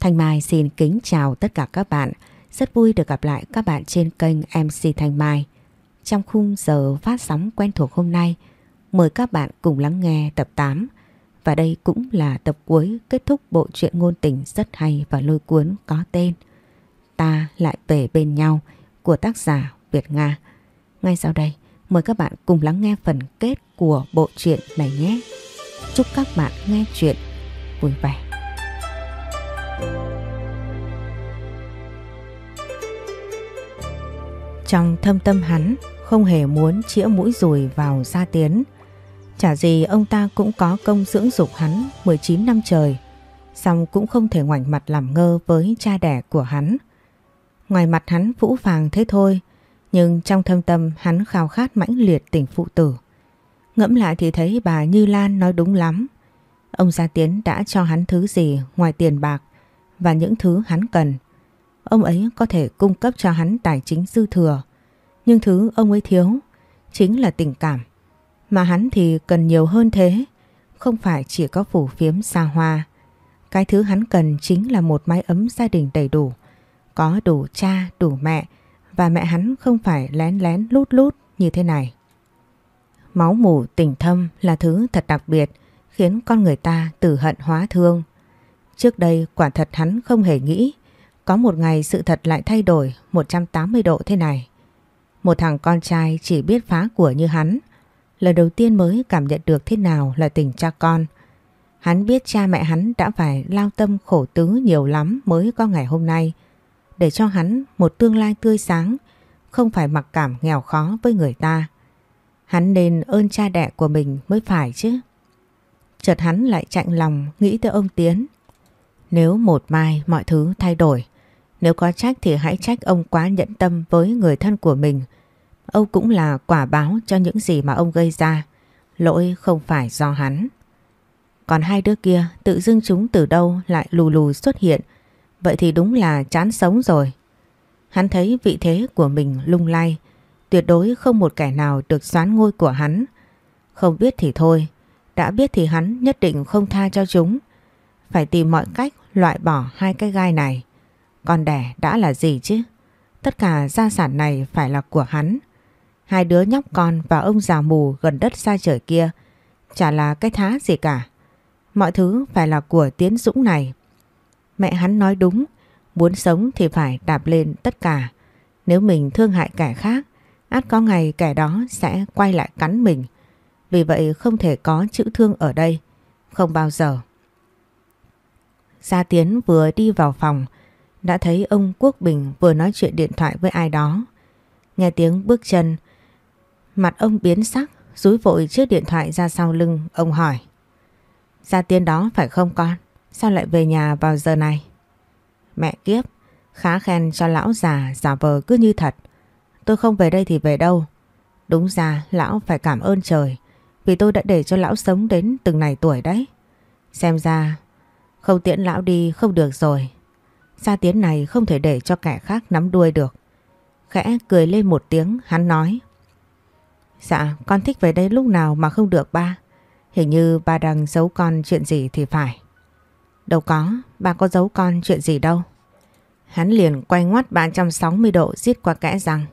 Thanh Mai xin kính chào tất cả các bạn. Rất vui được gặp lại các bạn trên kênh MC Thanh Mai. Trong khung giờ phát sóng quen thuộc hôm nay, mời các bạn cùng lắng nghe tập 8. Và đây cũng là tập cuối kết thúc bộ truyện ngôn tình rất hay và lôi cuốn có tên Ta lại về bên nhau của tác giả Việt Nga. Ngay sau đây, mời các bạn cùng lắng nghe phần kết của bộ truyện này nhé. Chúc các bạn nghe chuyện vui vẻ. Trong thâm tâm hắn, không hề muốn chĩa mũi dùi vào gia tiến. Chả gì ông ta cũng có công dưỡng dục hắn 19 năm trời. Xong cũng không thể ngoảnh mặt làm ngơ với cha đẻ của hắn. Ngoài mặt hắn vũ phàng thế thôi. Nhưng trong thâm tâm hắn khao khát mãnh liệt tình phụ tử. Ngẫm lại thì thấy bà Như Lan nói đúng lắm. Ông Gia Tiến đã cho hắn thứ gì ngoài tiền bạc và những thứ hắn cần. Ông ấy có thể cung cấp cho hắn tài chính dư thừa. Nhưng thứ ông ấy thiếu chính là tình cảm. Mà hắn thì cần nhiều hơn thế. Không phải chỉ có phủ phiếm xa hoa. Cái thứ hắn cần chính là một mái ấm gia đình đầy đủ. Có đủ cha, đủ mẹ và mẹ hắn không phải lén lén lút lút như thế này. Máu mủ tình thâm là thứ thật đặc biệt khiến con người ta từ hận hóa thương. Trước đây, quả thật hắn không hề nghĩ, có một ngày sự thật lại thay đổi 180 độ thế này. Một thằng con trai chỉ biết phá của như hắn lần đầu tiên mới cảm nhận được thế nào là tình cha con. Hắn biết cha mẹ hắn đã phải lao tâm khổ tứ nhiều lắm mới có ngày hôm nay, để cho hắn một tương lai tươi sáng, không phải mặc cảm nghèo khó với người ta. Hắn nên ơn cha đẻ của mình mới phải chứ. Chợt hắn lại chạnh lòng nghĩ tới ông Tiến. Nếu một mai mọi thứ thay đổi, nếu có trách thì hãy trách ông quá nhẫn tâm với người thân của mình. ông cũng là quả báo cho những gì mà ông gây ra. Lỗi không phải do hắn. Còn hai đứa kia tự dưng chúng từ đâu lại lù lù xuất hiện. Vậy thì đúng là chán sống rồi. Hắn thấy vị thế của mình lung lay. Tuyệt đối không một kẻ nào được xoán ngôi của hắn. Không biết thì thôi. Đã biết thì hắn nhất định không tha cho chúng. Phải tìm mọi cách loại bỏ hai cái gai này. Con đẻ đã là gì chứ? Tất cả gia sản này phải là của hắn. Hai đứa nhóc con và ông già mù gần đất xa trời kia chả là cái thá gì cả. Mọi thứ phải là của Tiến Dũng này. Mẹ hắn nói đúng, muốn sống thì phải đạp lên tất cả. Nếu mình thương hại kẻ khác, át có ngày kẻ đó sẽ quay lại cắn mình. Vì vậy không thể có chữ thương ở đây. Không bao giờ. Gia Tiến vừa đi vào phòng, đã thấy ông Quốc Bình vừa nói chuyện điện thoại với ai đó. Nghe tiếng bước chân, mặt ông biến sắc, rúi vội chiếc điện thoại ra sau lưng, ông hỏi. Gia Tiến đó phải không con? Sao lại về nhà vào giờ này? Mẹ kiếp, khá khen cho lão già giả vờ cứ như thật. Tôi không về đây thì về đâu. Đúng ra lão phải cảm ơn trời vì tôi đã để cho lão sống đến từng này tuổi đấy. Xem ra không tiễn lão đi không được rồi. Gia tiến này không thể để cho kẻ khác nắm đuôi được. Khẽ cười lên một tiếng hắn nói. Dạ con thích về đây lúc nào mà không được ba. Hình như ba đang giấu con chuyện gì thì phải. Đâu có, ba có giấu con chuyện gì đâu. Hắn liền quay ngoắt 360 độ giết qua kẽ rằng: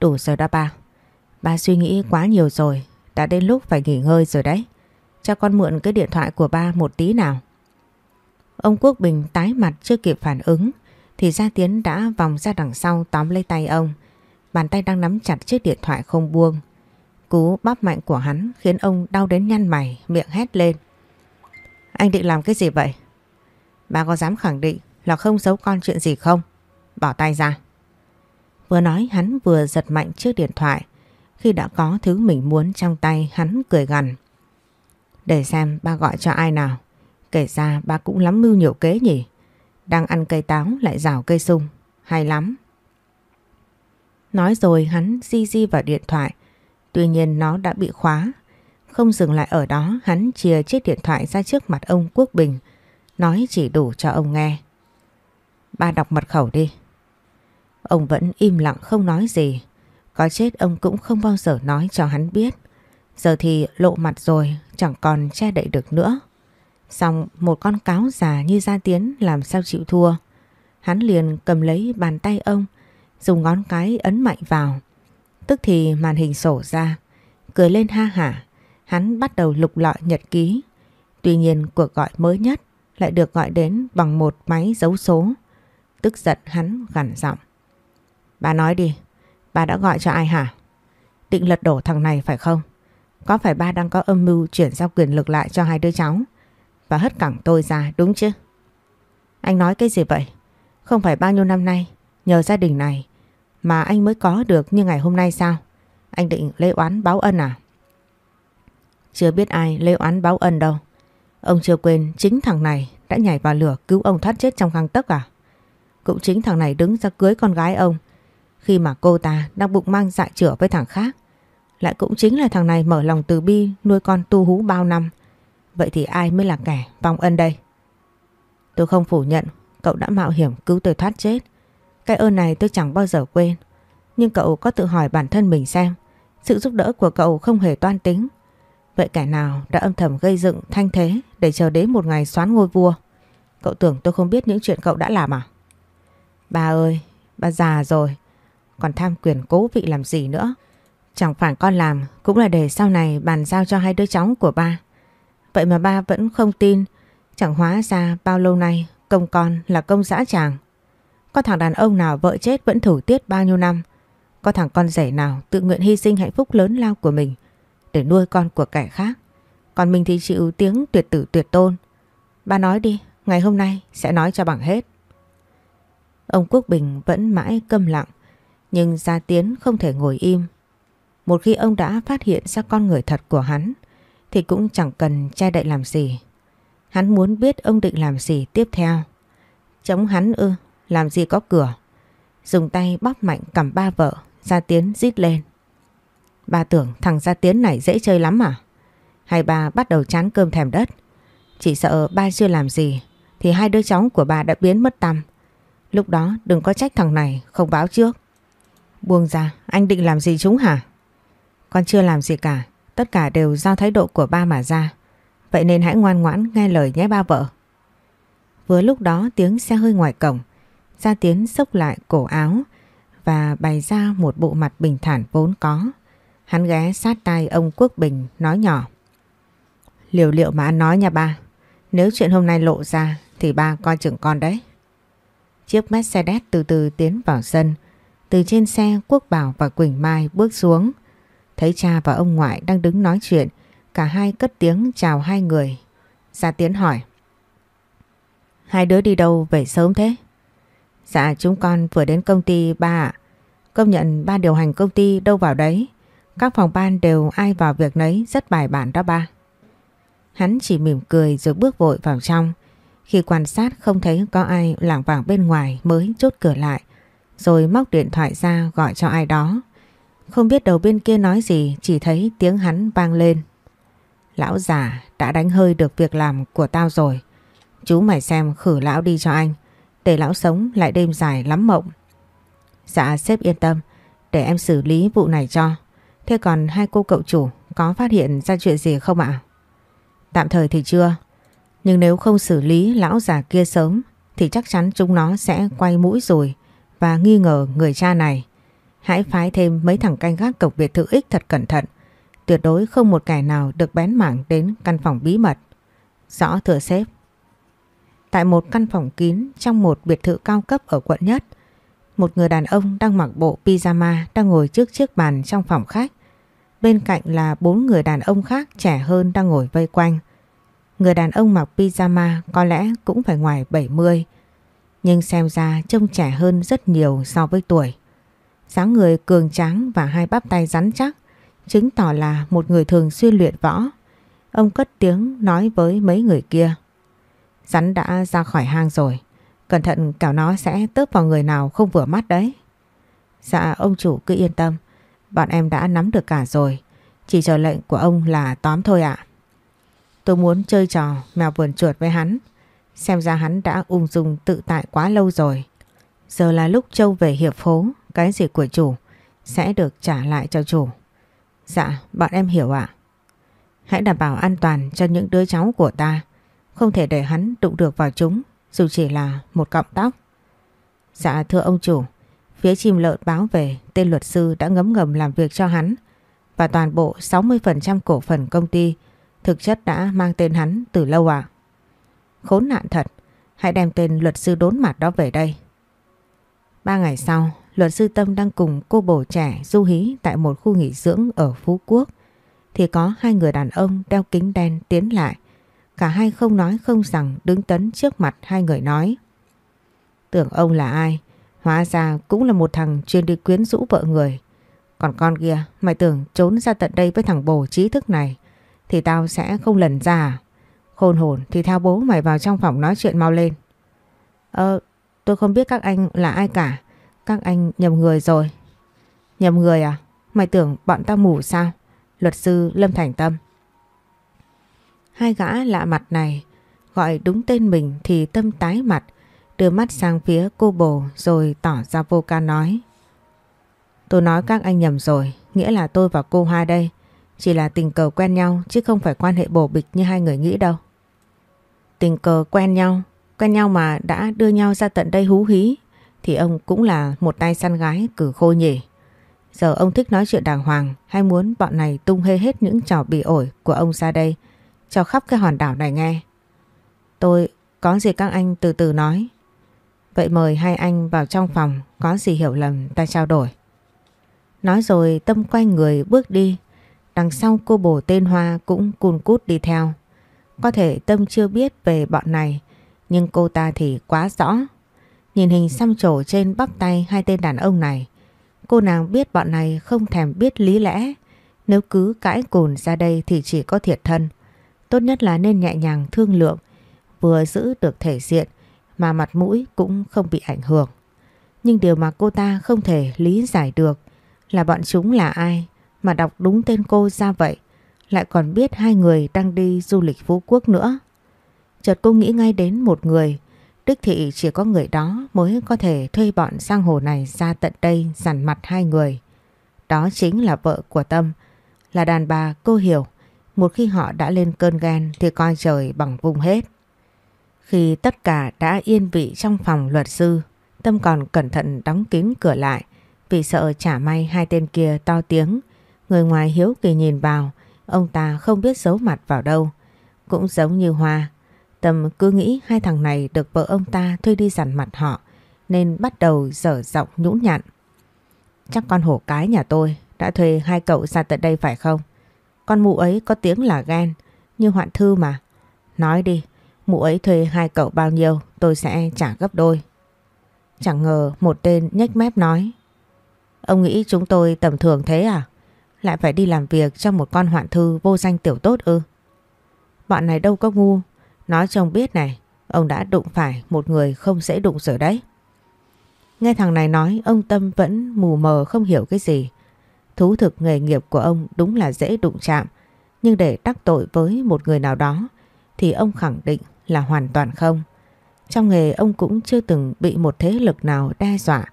Đủ rồi đó ba. Ba suy nghĩ quá nhiều rồi. Đã đến lúc phải nghỉ ngơi rồi đấy. Cho con mượn cái điện thoại của ba một tí nào. Ông Quốc Bình tái mặt chưa kịp phản ứng thì Gia Tiến đã vòng ra đằng sau tóm lấy tay ông. Bàn tay đang nắm chặt chiếc điện thoại không buông. Cú bóp mạnh của hắn khiến ông đau đến nhăn mày, miệng hét lên. Anh định làm cái gì vậy? Bà có dám khẳng định là không giấu con chuyện gì không? Bỏ tay ra. Vừa nói hắn vừa giật mạnh chiếc điện thoại. Khi đã có thứ mình muốn trong tay hắn cười gằn. Để xem ba gọi cho ai nào. Kể ra ba cũng lắm mưu nhiều kế nhỉ. Đang ăn cây táo lại rào cây sung. Hay lắm. Nói rồi hắn di di vào điện thoại. Tuy nhiên nó đã bị khóa. Không dừng lại ở đó, hắn chia chiếc điện thoại ra trước mặt ông Quốc Bình. Nói chỉ đủ cho ông nghe. Ba đọc mật khẩu đi. Ông vẫn im lặng không nói gì. Có chết ông cũng không bao giờ nói cho hắn biết. Giờ thì lộ mặt rồi, chẳng còn che đậy được nữa. Xong một con cáo già như Gia Tiến làm sao chịu thua. Hắn liền cầm lấy bàn tay ông, dùng ngón cái ấn mạnh vào. Tức thì màn hình sổ ra, cười lên ha hả, hắn bắt đầu lục lọi nhật ký. Tuy nhiên cuộc gọi mới nhất lại được gọi đến bằng một máy dấu số. Tức giận hắn gằn giọng. Bà nói đi, bà đã gọi cho ai hả? Định lật đổ thằng này phải không? Có phải ba đang có âm mưu chuyển giao quyền lực lại cho hai đứa cháu và hất cẳng tôi ra, đúng chứ? Anh nói cái gì vậy? Không phải bao nhiêu năm nay, nhờ gia đình này mà anh mới có được như ngày hôm nay sao? Anh định lê oán báo ân à? Chưa biết ai lê oán báo ân đâu. Ông chưa quên chính thằng này đã nhảy vào lửa cứu ông thoát chết trong găng tấc à? Cũng chính thằng này đứng ra cưới con gái ông khi mà cô ta đang bụng mang dại chữa với thằng khác. Lại cũng chính là thằng này mở lòng từ bi nuôi con tu hú bao năm. Vậy thì ai mới là kẻ vong ân đây? Tôi không phủ nhận cậu đã mạo hiểm cứu tôi thoát chết. Cái ơn này tôi chẳng bao giờ quên. Nhưng cậu có tự hỏi bản thân mình xem sự giúp đỡ của cậu không hề toan tính. Vậy kẻ nào đã âm thầm gây dựng thanh thế để chờ đến một ngày xoán ngôi vua? Cậu tưởng tôi không biết những chuyện cậu đã làm à? Bà ơi, bà già rồi, còn tham quyền cố vị làm gì nữa? Chẳng phải con làm cũng là để sau này bàn giao cho hai đứa cháu của ba. Vậy mà ba vẫn không tin, chẳng hóa ra bao lâu nay công con là công dã tràng. Có thằng đàn ông nào vợ chết vẫn thủ tiết bao nhiêu năm, có thằng con rể nào tự nguyện hy sinh hạnh phúc lớn lao của mình để nuôi con của kẻ khác. Còn mình thì chịu tiếng tuyệt tử tuyệt tôn. Ba nói đi, ngày hôm nay sẽ nói cho bằng hết. Ông Quốc Bình vẫn mãi câm lặng, nhưng Gia Tiến không thể ngồi im. Một khi ông đã phát hiện ra con người thật của hắn, thì cũng chẳng cần che đậy làm gì. Hắn muốn biết ông định làm gì tiếp theo. Chống hắn ư, làm gì có cửa. Dùng tay bóp mạnh cầm ba vợ, Gia Tiến rít lên. Ba tưởng thằng Gia Tiến này dễ chơi lắm à? Hai ba bắt đầu chán cơm thèm đất. Chỉ sợ ba chưa làm gì thì hai đứa cháu của bà đã biến mất tăm. Lúc đó đừng có trách thằng này không báo trước. Buông ra, anh định làm gì chúng hả? Con chưa làm gì cả, tất cả đều do thái độ của ba mà ra. Vậy nên hãy ngoan ngoãn nghe lời nhé ba vợ. Vừa lúc đó tiếng xe hơi ngoài cổng, Gia Tiến xốc lại cổ áo và bày ra một bộ mặt bình thản vốn có. Hắn ghé sát tay ông Quốc Bình nói nhỏ. Liều liệu mà anh nói nha ba, nếu chuyện hôm nay lộ ra thì ba coi chừng con đấy. Chiếc Mercedes từ từ tiến vào sân. Từ trên xe Quốc Bảo và Quỳnh Mai bước xuống. Thấy cha và ông ngoại đang đứng nói chuyện. Cả hai cất tiếng chào hai người. Gia Tiến hỏi. Hai đứa đi đâu về sớm thế? Dạ chúng con vừa đến công ty ba ạ. Công nhận ba điều hành công ty đâu vào đấy. Các phòng ban đều ai vào việc nấy, rất bài bản đó ba. Hắn chỉ mỉm cười rồi bước vội vào trong. Khi quan sát không thấy có ai lảng vảng bên ngoài mới chốt cửa lại. Rồi móc điện thoại ra gọi cho ai đó. Không biết đầu bên kia nói gì, chỉ thấy tiếng hắn vang lên. Lão già, đã đánh hơi được việc làm của tao rồi. Chú mày xem khử lão đi cho anh. Để lão sống lại đêm dài lắm mộng. Dạ sếp yên tâm. Để em xử lý vụ này cho. Thế còn hai cô cậu chủ, có phát hiện ra chuyện gì không ạ? Tạm thời thì chưa. Nhưng nếu không xử lý lão già kia sớm, thì chắc chắn chúng nó sẽ quay mũi rồi và nghi ngờ người cha này. Hãy phái thêm mấy thằng canh gác cổng biệt thự ích thật cẩn thận. Tuyệt đối không một kẻ nào được bén mảng đến căn phòng bí mật. Rõ thừa sếp. Tại một căn phòng kín trong một biệt thự cao cấp ở quận nhất, một người đàn ông đang mặc bộ pyjama đang ngồi trước chiếc bàn trong phòng khách. Bên cạnh là bốn người đàn ông khác trẻ hơn đang ngồi vây quanh. Người đàn ông mặc pyjama có lẽ cũng phải ngoài 70, nhưng xem ra trông trẻ hơn rất nhiều so với tuổi dáng người cường tráng và hai bắp tay rắn chắc, chứng tỏ là một người thường xuyên luyện võ. Ông cất tiếng nói với mấy người kia. Rắn đã ra khỏi hang rồi, cẩn thận kẻo nó sẽ tớp vào người nào không vừa mắt đấy. Dạ ông chủ cứ yên tâm, bọn em đã nắm được cả rồi, chỉ chờ lệnh của ông là tóm thôi ạ. Tôi muốn chơi trò mèo vườn chuột với hắn. Xem ra hắn đã ung dung tự tại quá lâu rồi. Giờ là lúc Châu về hiệp phố, cái gì của chủ sẽ được trả lại cho chủ. Dạ, bọn em hiểu ạ. Hãy đảm bảo an toàn cho những đứa cháu của ta. không thể để hắn đụng được vào chúng, dù chỉ là một cọng tóc. Dạ thưa ông chủ, phía chim lợn báo về tên luật sư đã ngấm ngầm làm việc cho hắn và toàn bộ 60% cổ phần công ty thực chất đã mang tên hắn từ lâu à. Khốn nạn thật, hãy đem tên luật sư đốn mặt đó về đây. Ba ngày sau, luật sư Tâm đang cùng cô bồ trẻ du hí tại một khu nghỉ dưỡng ở Phú Quốc thì có hai người đàn ông đeo kính đen tiến lại. Cả hai không nói không rằng đứng tấn trước mặt hai người nói. Tưởng ông là ai? Hóa ra cũng là một thằng chuyên đi quyến rũ vợ người. Còn con kia, mày tưởng trốn ra tận đây với thằng bồ trí thức này thì tao sẽ không lần ra? À? Khôn hồn thì theo bố mày vào trong phòng nói chuyện mau lên. Ờ, tôi không biết các anh là ai cả. Các anh nhầm người rồi. Nhầm người à? Mày tưởng bọn tao mù sao? Luật sư Lâm Thành Tâm. Hai gã lạ mặt này gọi đúng tên mình thì Tâm tái mặt đưa mắt sang phía cô bồ rồi tỏ ra vô ca nói. Tôi nói các anh nhầm rồi, nghĩa là tôi và cô Hoa đây chỉ là tình cờ quen nhau chứ không phải quan hệ bổ bịch như hai người nghĩ đâu. Tình cờ quen nhau, quen nhau mà đã đưa nhau ra tận đây hú hí thì ông cũng là một tay săn gái cử khôi nhỉ. Giờ ông thích nói chuyện đàng hoàng hay muốn bọn này tung hê hết những trò bị ổi của ông ra đây cho khắp cái hòn đảo này nghe. Tôi có gì các anh từ từ nói. Vậy mời hai anh vào trong phòng có gì hiểu lầm ta trao đổi. Nói rồi Tâm quay người bước đi Đằng sau cô bồ tên Hoa cũng cùn cút đi theo. Có thể Tâm chưa biết về bọn này, nhưng cô ta thì quá rõ. Nhìn hình xăm trổ trên bắp tay hai tên đàn ông này, cô nàng biết bọn này không thèm biết lý lẽ. Nếu cứ cãi cùn ra đây thì chỉ có thiệt thân. Tốt nhất là nên nhẹ nhàng thương lượng, vừa giữ được thể diện mà mặt mũi cũng không bị ảnh hưởng. Nhưng điều mà cô ta không thể lý giải được là bọn chúng là ai mà đọc đúng tên cô ra vậy, lại còn biết hai người đang đi du lịch Phú Quốc nữa. Chợt cô nghĩ ngay đến một người, đích thị chỉ có người đó mới có thể thuê bọn sang hồ này ra tận đây dằn mặt hai người. Đó chính là vợ của Tâm, là đàn bà cô hiểu, một khi họ đã lên cơn ghen thì coi trời bằng vùng hết. Khi tất cả đã yên vị trong phòng luật sư, Tâm còn cẩn thận đóng kín cửa lại vì sợ chả may hai tên kia to tiếng Người ngoài hiếu kỳ nhìn vào, ông ta không biết giấu mặt vào đâu. Cũng giống như Hoa, Tâm cứ nghĩ hai thằng này được vợ ông ta thuê đi dằn mặt họ, nên bắt đầu dở giọng nhũn nhặn. Chắc con hổ cái nhà tôi đã thuê hai cậu ra tận đây phải không? Con mụ ấy có tiếng là ghen, như hoạn thư mà. Nói đi, mụ ấy thuê hai cậu bao nhiêu tôi sẽ trả gấp đôi. Chẳng ngờ một tên nhếch mép nói. Ông nghĩ chúng tôi tầm thường thế à? Lại phải đi làm việc cho một con hoạn thư vô danh tiểu tốt ư Bọn này đâu có ngu Nói trông biết này, Ông đã đụng phải một người không dễ đụng rồi đấy. Nghe thằng này nói, Ông Tâm vẫn mù mờ không hiểu cái gì. Thú thực nghề nghiệp của ông Đúng là dễ đụng chạm, Nhưng để đắc tội với một người nào đó Thì ông khẳng định là hoàn toàn không. Trong nghề ông cũng chưa từng bị một thế lực nào đe dọa.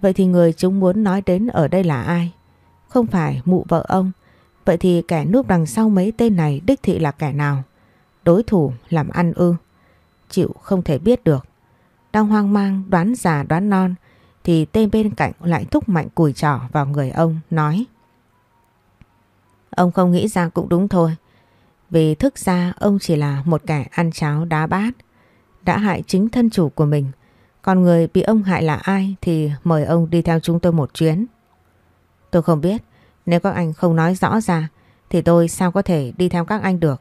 Vậy thì người chúng muốn nói đến ở đây là ai? Không phải mụ vợ ông. Vậy thì kẻ núp đằng sau mấy tên này đích thị là kẻ nào? Đối thủ làm ăn ư? Chịu không thể biết được. Đang hoang mang đoán già đoán non thì tên bên cạnh lại thúc mạnh cùi trỏ vào người ông nói Ông không nghĩ ra cũng đúng thôi. Vì thức ra ông chỉ là một kẻ ăn cháo đá bát đã hại chính thân chủ của mình. Còn người bị ông hại là ai thì mời ông đi theo chúng tôi một chuyến. Tôi không biết, nếu các anh không nói rõ ra thì tôi sao có thể đi theo các anh được.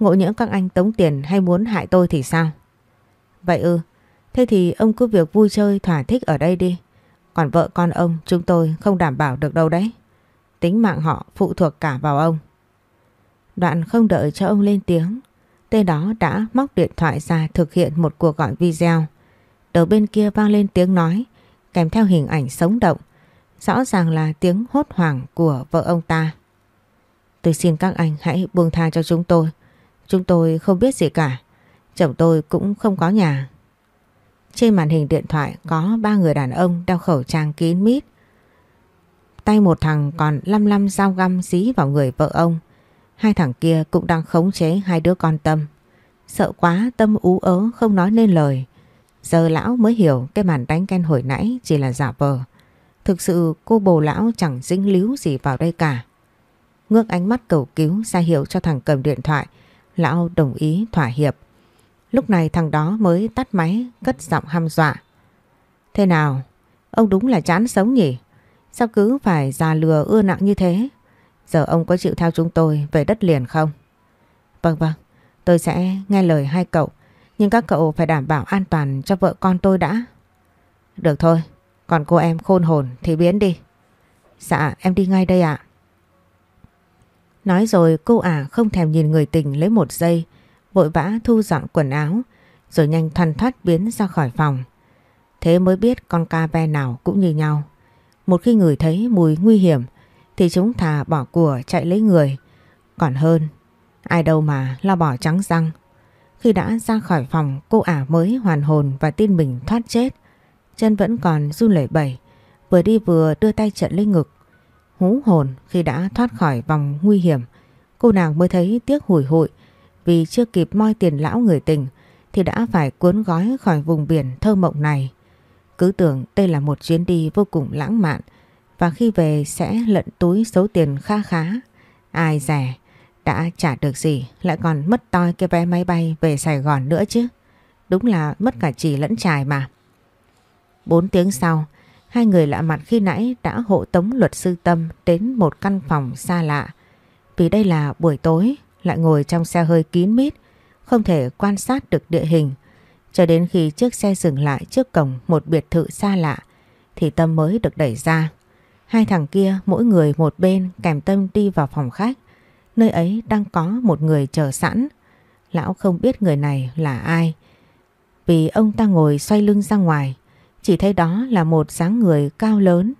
Ngộ nhỡ các anh tống tiền hay muốn hại tôi thì sao? Vậy ư, thế thì ông cứ việc vui chơi thỏa thích ở đây đi. Còn vợ con ông chúng tôi không đảm bảo được đâu đấy. Tính mạng họ phụ thuộc cả vào ông. Đoạn không đợi cho ông lên tiếng. Tên đó đã móc điện thoại ra thực hiện một cuộc gọi video. Đầu bên kia vang lên tiếng nói kèm theo hình ảnh sống động Rõ ràng là tiếng hốt hoảng của vợ ông ta. Tôi xin các anh hãy buông tha cho chúng tôi. Chúng tôi không biết gì cả. Chồng tôi cũng không có nhà. Trên màn hình điện thoại có ba người đàn ông đeo khẩu trang kín mít. Tay một thằng còn lăm lăm dao găm dí vào người vợ ông. Hai thằng kia cũng đang khống chế hai đứa con tâm. Sợ quá, tâm ú ớ, không nói nên lời. Giờ lão mới hiểu cái màn đánh ken hồi nãy chỉ là giả vờ. Thực sự cô bồ lão chẳng dính líu gì vào đây cả. Ngước ánh mắt cầu cứu ra hiệu cho thằng cầm điện thoại. Lão đồng ý thỏa hiệp. Lúc này thằng đó mới tắt máy cất giọng hăm dọa. Thế nào? Ông đúng là chán sống nhỉ? Sao cứ phải già lừa ưa nặng như thế? Giờ ông có chịu theo chúng tôi về đất liền không? Vâng vâng, tôi sẽ nghe lời hai cậu. Nhưng các cậu phải đảm bảo an toàn cho vợ con tôi đã. Được thôi, còn cô em khôn hồn thì biến đi. Dạ, em đi ngay đây ạ. Nói rồi cô ả không thèm nhìn người tình lấy một giây, vội vã thu dọn quần áo, rồi nhanh thoăn thoát biến ra khỏi phòng. Thế mới biết con ca ve nào cũng như nhau. Một khi người thấy mùi nguy hiểm thì chúng thà bỏ của chạy lấy người. Còn hơn, ai đâu mà lo bỏ trắng răng. Khi đã ra khỏi phòng cô ả mới hoàn hồn và tin mình thoát chết. Chân vẫn còn run lẩy bẩy, vừa đi vừa đưa tay trận lên ngực. Hú hồn khi đã thoát khỏi vòng nguy hiểm, cô nàng mới thấy tiếc hủi hụi vì chưa kịp moi tiền lão người tình thì đã phải cuốn gói khỏi vùng biển thơ mộng này. Cứ tưởng đây là một chuyến đi vô cùng lãng mạn và khi về sẽ lận túi số tiền kha khá. Ai rẻ, đã trả được gì lại còn mất toi cái vé máy bay về Sài Gòn nữa chứ. Đúng là mất cả chỉ lẫn trài mà. Bốn tiếng sau, hai người lạ mặt khi nãy đã hộ tống luật sư Tâm đến một căn phòng xa lạ. Vì đây là buổi tối, lại ngồi trong xe hơi kín mít, không thể quan sát được địa hình. Cho đến khi chiếc xe dừng lại trước cổng một biệt thự xa lạ, thì Tâm mới được đẩy ra. Hai thằng kia mỗi người một bên kèm Tâm đi vào phòng khách. Nơi ấy đang có một người chờ sẵn. Lão không biết người này là ai. Vì ông ta ngồi xoay lưng ra ngoài. Chỉ thấy đó là một dáng người cao lớn.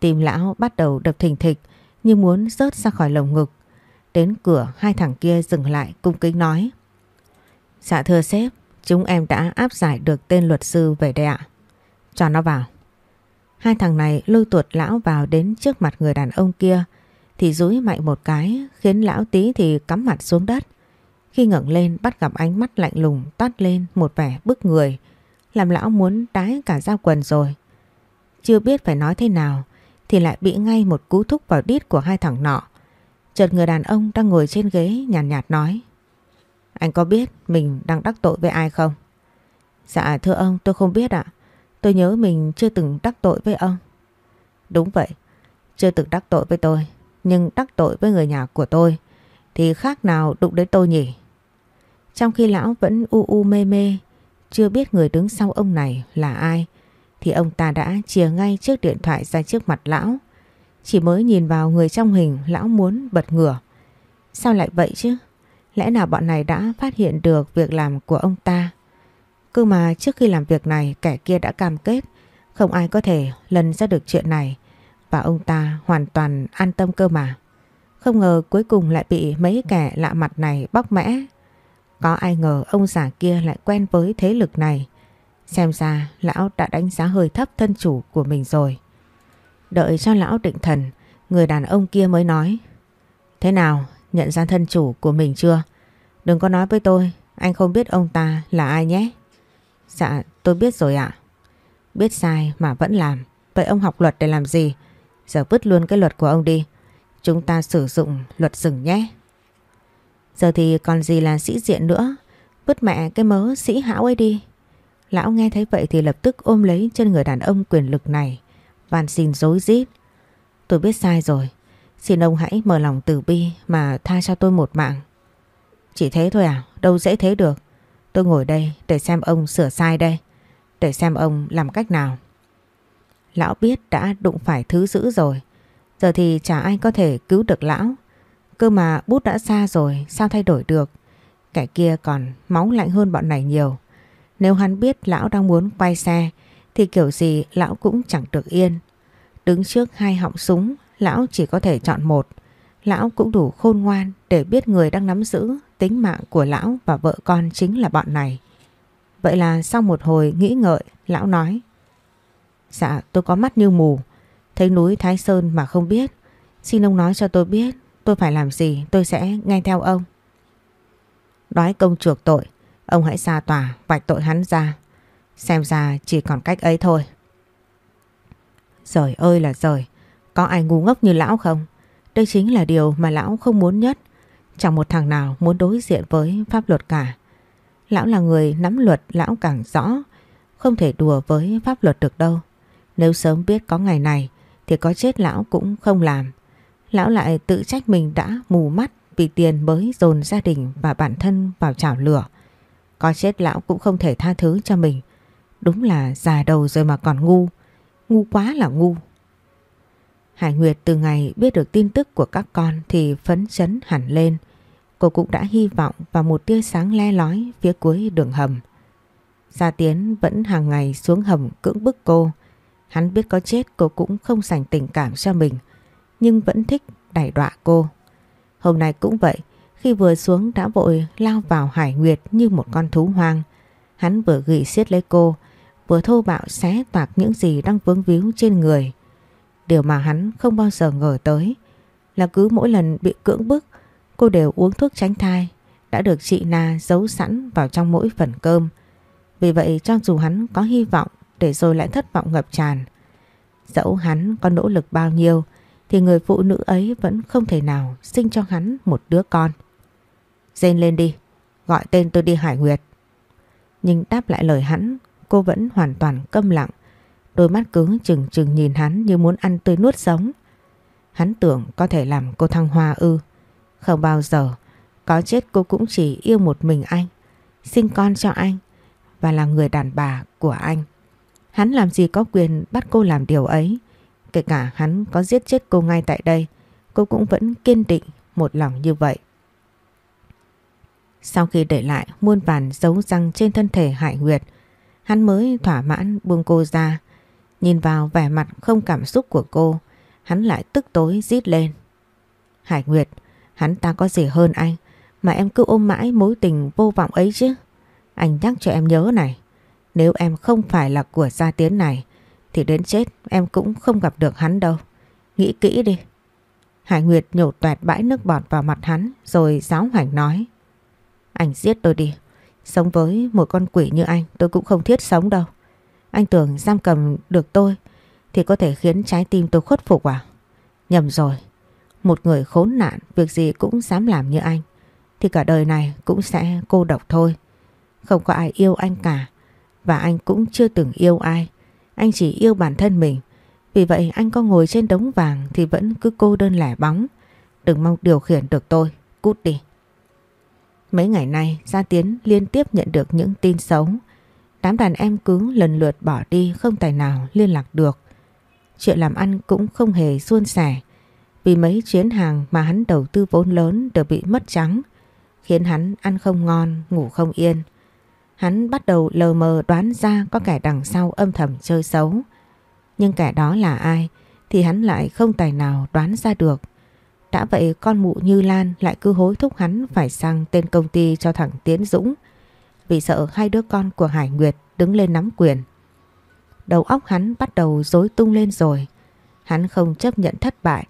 Tim lão bắt đầu đập thình thịch như muốn rớt ra khỏi lồng ngực. Đến cửa hai thằng kia dừng lại cung kính nói. Dạ thưa sếp, chúng em đã áp giải được tên luật sư về đây ạ. Cho nó vào. Hai thằng này lôi tuột lão vào đến trước mặt người đàn ông kia thì rúi mạnh một cái khiến lão tí thì cắm mặt xuống đất. Khi ngẩng lên bắt gặp ánh mắt lạnh lùng toát lên một vẻ bức người làm lão muốn đái cả da quần rồi. Chưa biết phải nói thế nào thì lại bị ngay một cú thúc vào đít của hai thằng nọ. Chợt người đàn ông đang ngồi trên ghế nhàn nhạt, nhạt nói Anh có biết mình đang đắc tội với ai không? Dạ thưa ông tôi không biết ạ. Tôi nhớ mình chưa từng đắc tội với ông. Đúng vậy, chưa từng đắc tội với tôi nhưng đắc tội với người nhà của tôi thì khác nào đụng đến tôi nhỉ? Trong khi lão vẫn u u mê mê, chưa biết người đứng sau ông này là ai, thì ông ta đã chìa ngay chiếc điện thoại ra trước mặt lão. Chỉ mới nhìn vào người trong hình lão muốn bật ngửa. Sao lại vậy chứ? Lẽ nào bọn này đã phát hiện được việc làm của ông ta? Cơ mà trước khi làm việc này kẻ kia đã cam kết không ai có thể lần ra được chuyện này và ông ta hoàn toàn an tâm cơ mà. Không ngờ cuối cùng lại bị mấy kẻ lạ mặt này bóc mẽ. Có ai ngờ ông già kia lại quen với thế lực này. Xem ra lão đã đánh giá hơi thấp thân chủ của mình rồi. Đợi cho lão định thần, người đàn ông kia mới nói. Thế nào, nhận ra thân chủ của mình chưa? Đừng có nói với tôi, anh không biết ông ta là ai nhé. Dạ, tôi biết rồi ạ. Biết sai mà vẫn làm. Vậy ông học luật để làm gì? Giờ vứt luôn cái luật của ông đi. Chúng ta sử dụng luật rừng nhé. Giờ thì còn gì là sĩ diện nữa. Vứt mẹ cái mớ sĩ hão ấy đi. Lão nghe thấy vậy thì lập tức ôm lấy chân người đàn ông quyền lực này. Van xin dối rít Tôi biết sai rồi. Xin ông hãy mở lòng từ bi mà tha cho tôi một mạng. Chỉ thế thôi à? Đâu dễ thế được. Tôi ngồi đây để xem ông sửa sai đây. Để xem ông làm cách nào. Lão biết đã đụng phải thứ dữ rồi. Giờ thì chả ai có thể cứu được lão. Cơ mà bút đã xa rồi, sao thay đổi được? Kẻ kia còn máu lạnh hơn bọn này nhiều. Nếu hắn biết lão đang muốn quay xe, thì kiểu gì lão cũng chẳng được yên. Đứng trước hai họng súng, lão chỉ có thể chọn một. Lão cũng đủ khôn ngoan để biết người đang nắm giữ tính mạng của lão và vợ con chính là bọn này. Vậy là sau một hồi nghĩ ngợi, lão nói Dạ tôi có mắt như mù Thấy núi Thái Sơn mà không biết Xin ông nói cho tôi biết Tôi phải làm gì tôi sẽ nghe theo ông Đói công chuộc tội Ông hãy ra tòa vạch tội hắn ra. Xem ra chỉ còn cách ấy thôi. Rời ơi là rời, có ai ngu ngốc như lão không? Đây chính là điều mà lão không muốn nhất. Chẳng một thằng nào muốn đối diện với pháp luật cả. Lão là người nắm luật lão càng rõ, không thể đùa với pháp luật được đâu. Nếu sớm biết có ngày này thì có chết lão cũng không làm. Lão lại tự trách mình đã mù mắt vì tiền mới dồn gia đình và bản thân vào chảo lửa. Có chết lão cũng không thể tha thứ cho mình. Đúng là già đầu rồi mà còn ngu. Ngu quá là ngu. Hải Nguyệt từ ngày biết được tin tức của các con thì phấn chấn hẳn lên. Cô cũng đã hy vọng vào một tia sáng le lói phía cuối đường hầm. Gia Tiến vẫn hàng ngày xuống hầm cưỡng bức cô. Hắn biết có chết cô cũng không dành tình cảm cho mình, nhưng vẫn thích đẩy đọa cô. Hôm nay cũng vậy, khi vừa xuống đã vội lao vào Hải Nguyệt như một con thú hoang. Hắn vừa gỉ xiết lấy cô, vừa thô bạo xé toạc những gì đang vướng víu trên người. Điều mà hắn không bao giờ ngờ tới là cứ mỗi lần bị cưỡng bức, cô đều uống thuốc tránh thai, đã được chị Na giấu sẵn vào trong mỗi phần cơm. Vì vậy cho dù hắn có hy vọng để rồi lại thất vọng ngập tràn. Dẫu hắn có nỗ lực bao nhiêu thì người phụ nữ ấy vẫn không thể nào sinh cho hắn một đứa con. Dên lên đi, gọi tên tôi đi Hải Nguyệt. Nhưng đáp lại lời hắn, cô vẫn hoàn toàn câm lặng. Đôi mắt cứng chừng chừng nhìn hắn như muốn ăn tươi nuốt sống. Hắn tưởng có thể làm cô thăng hoa ư. Không bao giờ, có chết cô cũng chỉ yêu một mình anh. Sinh con cho anh và là người đàn bà của anh. Hắn làm gì có quyền bắt cô làm điều ấy. Kể cả hắn có giết chết cô ngay tại đây, cô cũng vẫn kiên định một lòng như vậy. Sau khi để lại muôn vàn dấu răng trên thân thể Hải Nguyệt, hắn mới thỏa mãn buông cô ra. Nhìn vào vẻ mặt không cảm xúc của cô, hắn lại tức tối rít lên. Hải Nguyệt, hắn ta có gì hơn anh, mà em cứ ôm mãi mối tình vô vọng ấy chứ. Anh nhắc cho em nhớ này, nếu em không phải là của gia tiến này, thì đến chết, em cũng không gặp được hắn đâu. Nghĩ kỹ đi. Hải Nguyệt nhổ toẹt bãi nước bọt vào mặt hắn, rồi giáo hoảnh nói. Anh giết tôi đi. Sống với một con quỷ như anh, tôi cũng không thiết sống đâu. Anh tưởng giam cầm được tôi thì có thể khiến trái tim tôi khuất phục à? Nhầm rồi. Một người khốn nạn, việc gì cũng dám làm như anh thì cả đời này cũng sẽ cô độc thôi. Không có ai yêu anh cả, và anh cũng chưa từng yêu ai. Anh chỉ yêu bản thân mình. Vì vậy anh có ngồi trên đống vàng thì vẫn cứ cô đơn lẻ bóng. Đừng mong điều khiển được tôi. Cút đi. Mấy ngày nay Gia Tiến liên tiếp nhận được những tin xấu. Đám đàn em cứ lần lượt bỏ đi không tài nào liên lạc được. Chuyện làm ăn cũng không hề suôn sẻ. Vì mấy chuyến hàng mà hắn đầu tư vốn lớn đều bị mất trắng. Khiến hắn ăn không ngon, ngủ không yên. Hắn bắt đầu lờ mờ đoán ra có kẻ đằng sau âm thầm chơi xấu. Nhưng kẻ đó là ai thì hắn lại không tài nào đoán ra được. Đã vậy con mụ Như Lan lại cứ hối thúc hắn phải sang tên công ty cho thằng Tiến Dũng, vì sợ hai đứa con của Hải Nguyệt đứng lên nắm quyền. Đầu óc hắn bắt đầu rối tung lên rồi. Hắn không chấp nhận thất bại.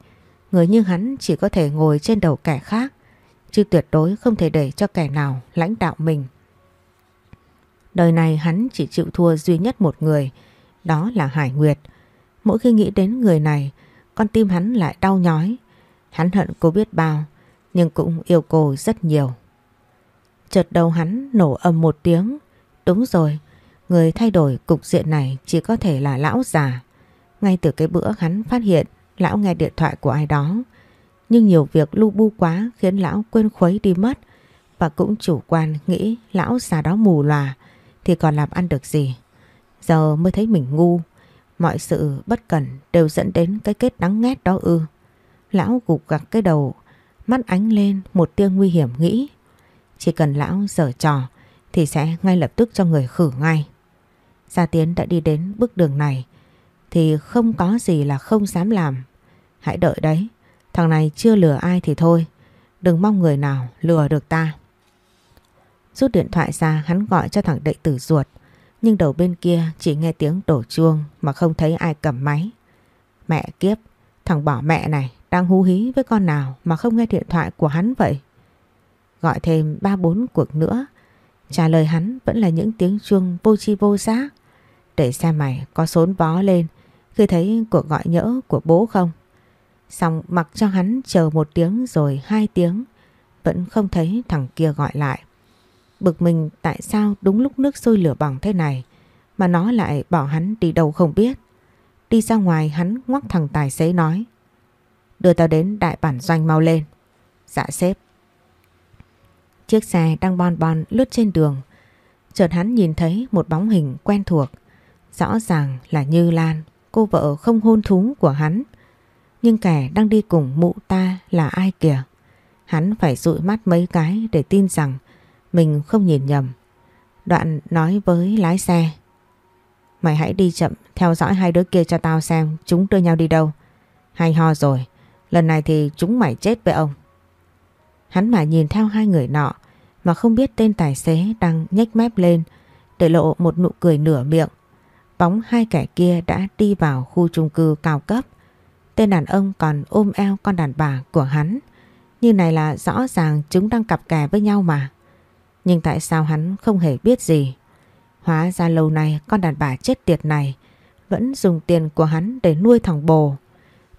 Người như hắn chỉ có thể ngồi trên đầu kẻ khác, chứ tuyệt đối không thể để cho kẻ nào lãnh đạo mình. Đời này hắn chỉ chịu thua duy nhất một người, đó là Hải Nguyệt. Mỗi khi nghĩ đến người này, con tim hắn lại đau nhói. Hắn hận cô biết bao, nhưng cũng yêu cô rất nhiều. Chợt đầu hắn nổ ầm một tiếng. Đúng rồi, người thay đổi cục diện này chỉ có thể là lão già. Ngay từ cái bữa hắn phát hiện lão nghe điện thoại của ai đó. Nhưng nhiều việc lu bu quá khiến lão quên khuấy đi mất và cũng chủ quan nghĩ lão già đó mù lòa thì còn làm ăn được gì. Giờ mới thấy mình ngu, mọi sự bất cẩn đều dẫn đến cái kết đắng nghét đó ư. Lão gục gặc cái đầu, mắt ánh lên một tia nguy hiểm nghĩ. Chỉ cần lão dở trò thì sẽ ngay lập tức cho người khử ngay. Gia Tiến đã đi đến bước đường này thì không có gì là không dám làm. Hãy đợi đấy, thằng này chưa lừa ai thì thôi, đừng mong người nào lừa được ta. Rút điện thoại ra, hắn gọi cho thằng đệ tử ruột Nhưng đầu bên kia chỉ nghe tiếng đổ chuông Mà không thấy ai cầm máy Mẹ kiếp, Thằng bỏ mẹ này đang hú hí với con nào Mà không nghe điện thoại của hắn vậy Gọi thêm ba bốn cuộc nữa Trả lời hắn vẫn là những tiếng chuông vô chi vô giác. Để xem mày có xốn bó lên, khi thấy cuộc gọi nhỡ của bố không. Xong mặc cho hắn chờ một tiếng rồi hai tiếng, vẫn không thấy thằng kia gọi lại. Bực mình tại sao đúng lúc nước sôi lửa bỏng thế này mà nó lại bỏ hắn đi đâu không biết. Đi ra ngoài hắn ngoắc thằng tài xế nói Đưa tao đến đại bản doanh mau lên. Dạ sếp. Chiếc xe đang bon bon lướt trên đường. Chợt hắn nhìn thấy một bóng hình quen thuộc. Rõ ràng là Như Lan, cô vợ không hôn thú của hắn. Nhưng kẻ đang đi cùng mụ ta là ai kìa? Hắn phải dụi mắt mấy cái để tin rằng mình không nhìn nhầm. Đoạn nói với lái xe. Mày hãy đi chậm theo dõi hai đứa kia cho tao xem chúng đưa nhau đi đâu. Hay ho rồi, lần này thì chúng mày chết với ông. Hắn mà nhìn theo hai người nọ mà không biết tên tài xế đang nhếch mép lên để lộ một nụ cười nửa miệng. Bóng hai kẻ kia đã đi vào khu chung cư cao cấp. Tên đàn ông còn ôm eo con đàn bà của hắn. Như này là rõ ràng chúng đang cặp kè với nhau mà. Nhưng tại sao hắn không hề biết gì? Hóa ra lâu nay con đàn bà chết tiệt này vẫn dùng tiền của hắn để nuôi thằng bồ.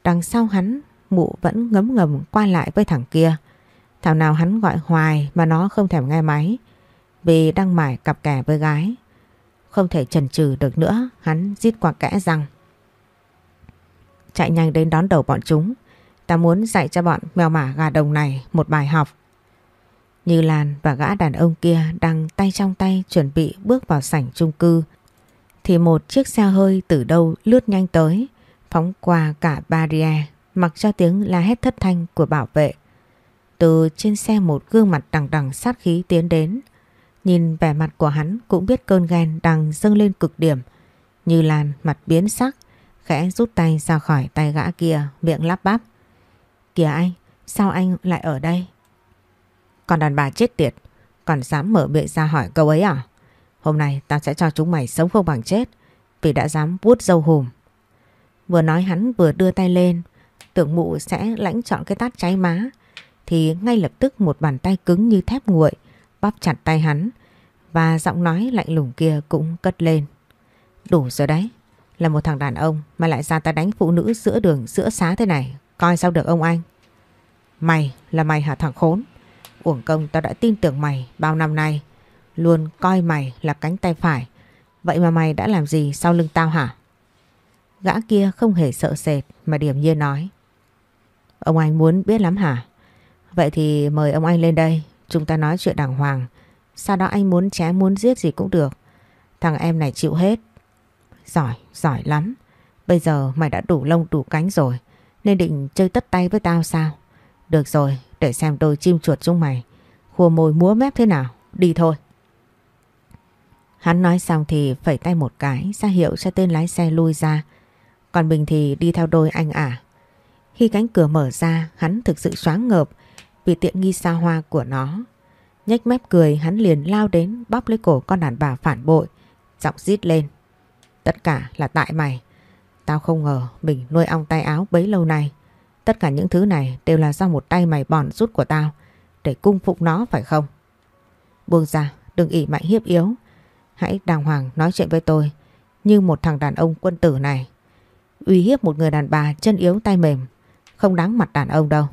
Đằng sau hắn mụ vẫn ngấm ngầm qua lại với thằng kia. Thảo nào hắn gọi hoài mà nó không thèm nghe máy vì đang mải cặp kè với gái. Không thể chần chừ được nữa, hắn rít qua kẽ răng. Chạy nhanh đến đón đầu bọn chúng. Ta muốn dạy cho bọn mèo mả gà đồng này một bài học. Như Lan và gã đàn ông kia đang tay trong tay chuẩn bị bước vào sảnh chung cư. Thì một chiếc xe hơi từ đâu lướt nhanh tới, phóng qua cả barrier, mặc cho tiếng la hét thất thanh của bảo vệ. Từ trên xe một gương mặt đằng đằng sát khí tiến đến. Nhìn vẻ mặt của hắn cũng biết cơn ghen đang dâng lên cực điểm. Như Lan mặt biến sắc, khẽ rút tay ra khỏi tay gã kia, miệng lắp bắp. Kìa anh, sao anh lại ở đây? Còn đàn bà chết tiệt, còn dám mở miệng ra hỏi câu ấy à? Hôm nay tao sẽ cho chúng mày sống không bằng chết, vì đã dám vuốt dâu hùm. Vừa nói hắn vừa đưa tay lên, tưởng mụ sẽ lãnh chọn cái tát cháy má, thì ngay lập tức một bàn tay cứng như thép nguội bóp chặt tay hắn và giọng nói lạnh lùng kia cũng cất lên. Đủ rồi đấy, là một thằng đàn ông mà lại ra ta đánh phụ nữ giữa đường giữa xá thế này, coi sao được ông anh. Mày là mày hả thằng khốn? Uổng công tao đã tin tưởng mày bao năm nay, luôn coi mày là cánh tay phải. Vậy mà mày đã làm gì sau lưng tao hả? Gã kia không hề sợ sệt mà điểm nhiên nói. Ông anh muốn biết lắm hả? Vậy thì mời ông anh lên đây, chúng ta nói chuyện đàng hoàng. Sau đó anh muốn chém muốn giết gì cũng được. Thằng em này chịu hết. Giỏi, giỏi lắm. Bây giờ mày đã đủ lông đủ cánh rồi. Nên định chơi tất tay với tao sao? Được rồi, để xem đôi chim chuột chúng mày. Khua môi múa mép thế nào. Đi thôi. Hắn nói xong thì phẩy tay một cái ra hiệu cho tên lái xe lui ra. Còn mình thì đi theo đôi anh ả. Khi cánh cửa mở ra hắn thực sự choáng ngợp vì tiện nghi xa hoa của nó. Nhếch mép cười hắn liền lao đến bóp lấy cổ con đàn bà phản bội, giọng rít lên. Tất cả là tại mày. Tao không ngờ mình nuôi ong tay áo bấy lâu nay. Tất cả những thứ này đều là do một tay mày bòn rút của tao để cung phục nó phải không? Buông ra, đừng ỉ mạnh hiếp yếu. Hãy đàng hoàng nói chuyện với tôi như một thằng đàn ông quân tử này. Uy hiếp một người đàn bà chân yếu tay mềm, không đáng mặt đàn ông đâu.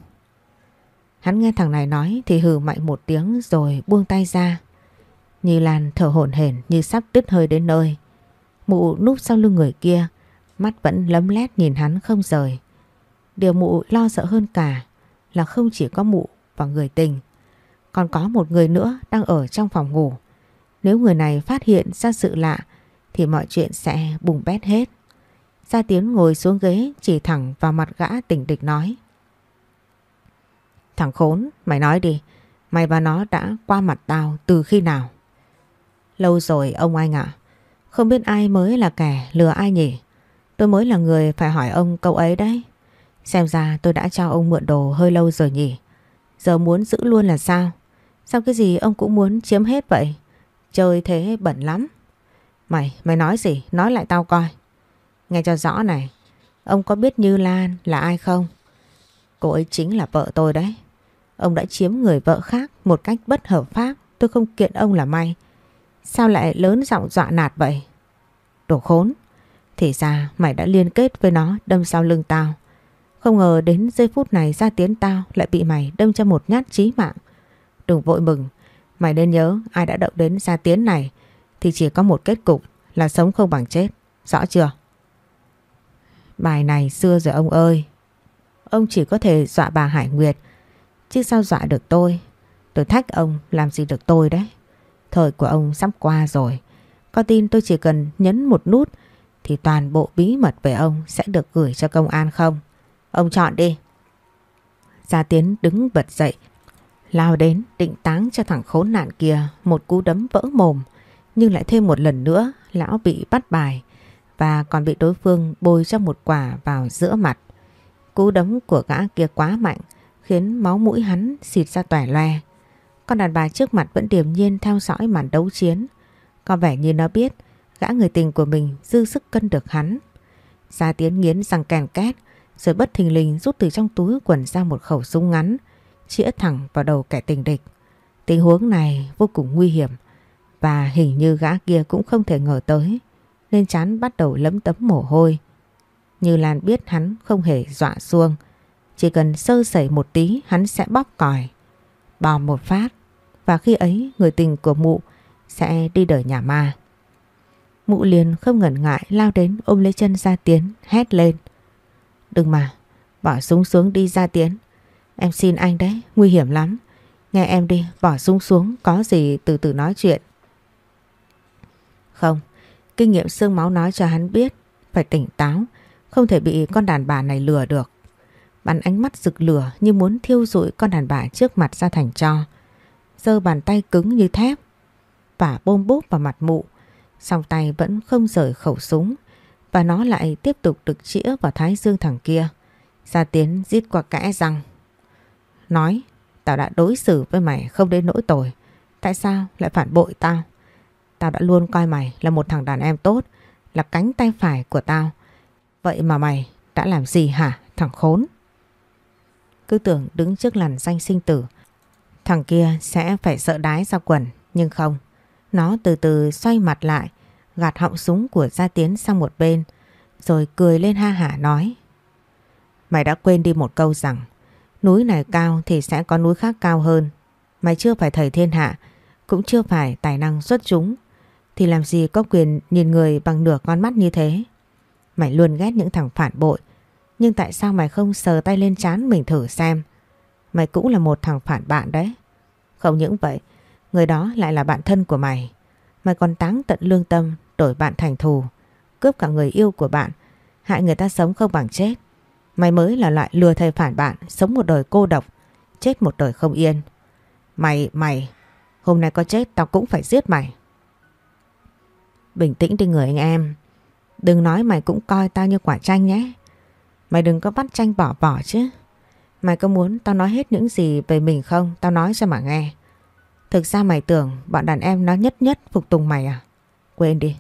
Hắn nghe thằng này nói thì hừ mạnh một tiếng rồi buông tay ra. Nhi Lan thở hổn hển như sắp đứt hơi đến nơi. Mụ núp sau lưng người kia, mắt vẫn lấm lét nhìn hắn không rời. Điều mụ lo sợ hơn cả là không chỉ có mụ và người tình. Còn có một người nữa đang ở trong phòng ngủ. Nếu người này phát hiện ra sự lạ thì mọi chuyện sẽ bùng bét hết. Gia Tiến ngồi xuống ghế chỉ thẳng vào mặt gã tỉnh địch nói. Thằng khốn, mày nói đi, mày và nó đã qua mặt tao từ khi nào? Lâu rồi ông anh ạ, không biết ai mới là kẻ lừa ai nhỉ? Tôi mới là người phải hỏi ông câu ấy đấy. Xem ra tôi đã cho ông mượn đồ hơi lâu rồi nhỉ? Giờ muốn giữ luôn là sao? Sao cái gì ông cũng muốn chiếm hết vậy? Chơi thế bẩn lắm. Mày, mày nói gì? Nói lại tao coi. Nghe cho rõ này, ông có biết Như Lan là ai không? Cô ấy chính là vợ tôi đấy. Ông đã chiếm người vợ khác một cách bất hợp pháp tôi không kiện ông là may. Sao lại lớn giọng dọa nạt vậy? Đồ khốn. Thì ra mày đã liên kết với nó đâm sau lưng tao. Không ngờ đến giây phút này ra tiến tao lại bị mày đâm cho một nhát chí mạng. Đừng vội mừng. Mày nên nhớ ai đã động đến gia tiến này thì chỉ có một kết cục là sống không bằng chết. Rõ chưa? Bài này xưa rồi ông ơi. Ông chỉ có thể dọa bà Hải Nguyệt. Chứ sao dọa được tôi? Tôi thách ông làm gì được tôi đấy. Thời của ông sắp qua rồi. Có tin tôi chỉ cần nhấn một nút thì toàn bộ bí mật về ông sẽ được gửi cho công an không? Ông chọn đi. Gia Tiến đứng bật dậy, lao đến định táng cho thằng khốn nạn kia một cú đấm vỡ mồm. Nhưng lại thêm một lần nữa lão bị bắt bài và còn bị đối phương bôi cho một quả vào giữa mặt. Cú đấm của gã kia quá mạnh khiến máu mũi hắn xịt ra tỏa loe. Con đàn bà trước mặt vẫn điềm nhiên theo dõi màn đấu chiến. Có vẻ như nó biết gã người tình của mình dư sức cân được hắn. Gia Tiến nghiến răng kèn két rồi bất thình lình rút từ trong túi quần ra một khẩu súng ngắn, chĩa thẳng vào đầu kẻ tình địch. Tình huống này vô cùng nguy hiểm và hình như gã kia cũng không thể ngờ tới, nên chán bắt đầu lấm tấm mồ hôi. Như Lan biết hắn không hề dọa xuông, chỉ cần sơ sẩy một tí hắn sẽ bóp còi, bò một phát, và khi ấy người tình của mụ sẽ đi đời nhà ma. Mụ liền không ngần ngại lao đến ôm lấy chân Gia Tiến, hét lên. Đừng mà, bỏ súng xuống đi ra Tiến. Em xin anh đấy, nguy hiểm lắm. Nghe em đi, bỏ súng xuống, có gì từ từ nói chuyện. Không, kinh nghiệm xương máu nói cho hắn biết, phải tỉnh táo, không thể bị con đàn bà này lừa được. Bắn ánh mắt rực lửa như muốn thiêu rụi con đàn bà trước mặt ra thành cho. giơ bàn tay cứng như thép. Và bôm bốp vào mặt mụ. Song tay vẫn không rời khẩu súng. Và nó lại tiếp tục được chĩa vào thái dương thằng kia. Gia Tiến giết qua kẽ răng. Nói, tao đã đối xử với mày không đến nỗi tồi. Tại sao lại phản bội tao? Tao đã luôn coi mày là một thằng đàn em tốt, là cánh tay phải của tao. Vậy mà mày đã làm gì hả, thằng khốn? Cứ tưởng đứng trước làn danh sinh tử Thằng kia sẽ phải sợ đái ra quần Nhưng không Nó từ từ xoay mặt lại Gạt họng súng của Gia Tiến sang một bên Rồi cười lên ha hả nói Mày đã quên đi một câu rằng Núi này cao thì sẽ có núi khác cao hơn Mày chưa phải thầy thiên hạ Cũng chưa phải tài năng xuất chúng Thì làm gì có quyền nhìn người bằng nửa con mắt như thế Mày luôn ghét những thằng phản bội nhưng tại sao mày không sờ tay lên chán mình thử xem? Mày cũng là một thằng phản bạn đấy. Không những vậy, người đó lại là bạn thân của mày. Mày còn táng tận lương tâm đổi bạn thành thù, cướp cả người yêu của bạn, hại người ta sống không bằng chết. Mày mới là loại lừa thầy phản bạn, sống một đời cô độc, chết một đời không yên. Mày, mày, hôm nay có chết tao cũng phải giết mày. Bình tĩnh đi người anh em. Đừng nói mày cũng coi tao như quả chanh nhé. Mày đừng có bắt chanh bỏ bỏ chứ. Mày có muốn tao nói hết những gì về mình không? Tao nói cho mà nghe. Thực ra mày tưởng bọn đàn em nó nhất nhất phục tùng mày à? Quên đi.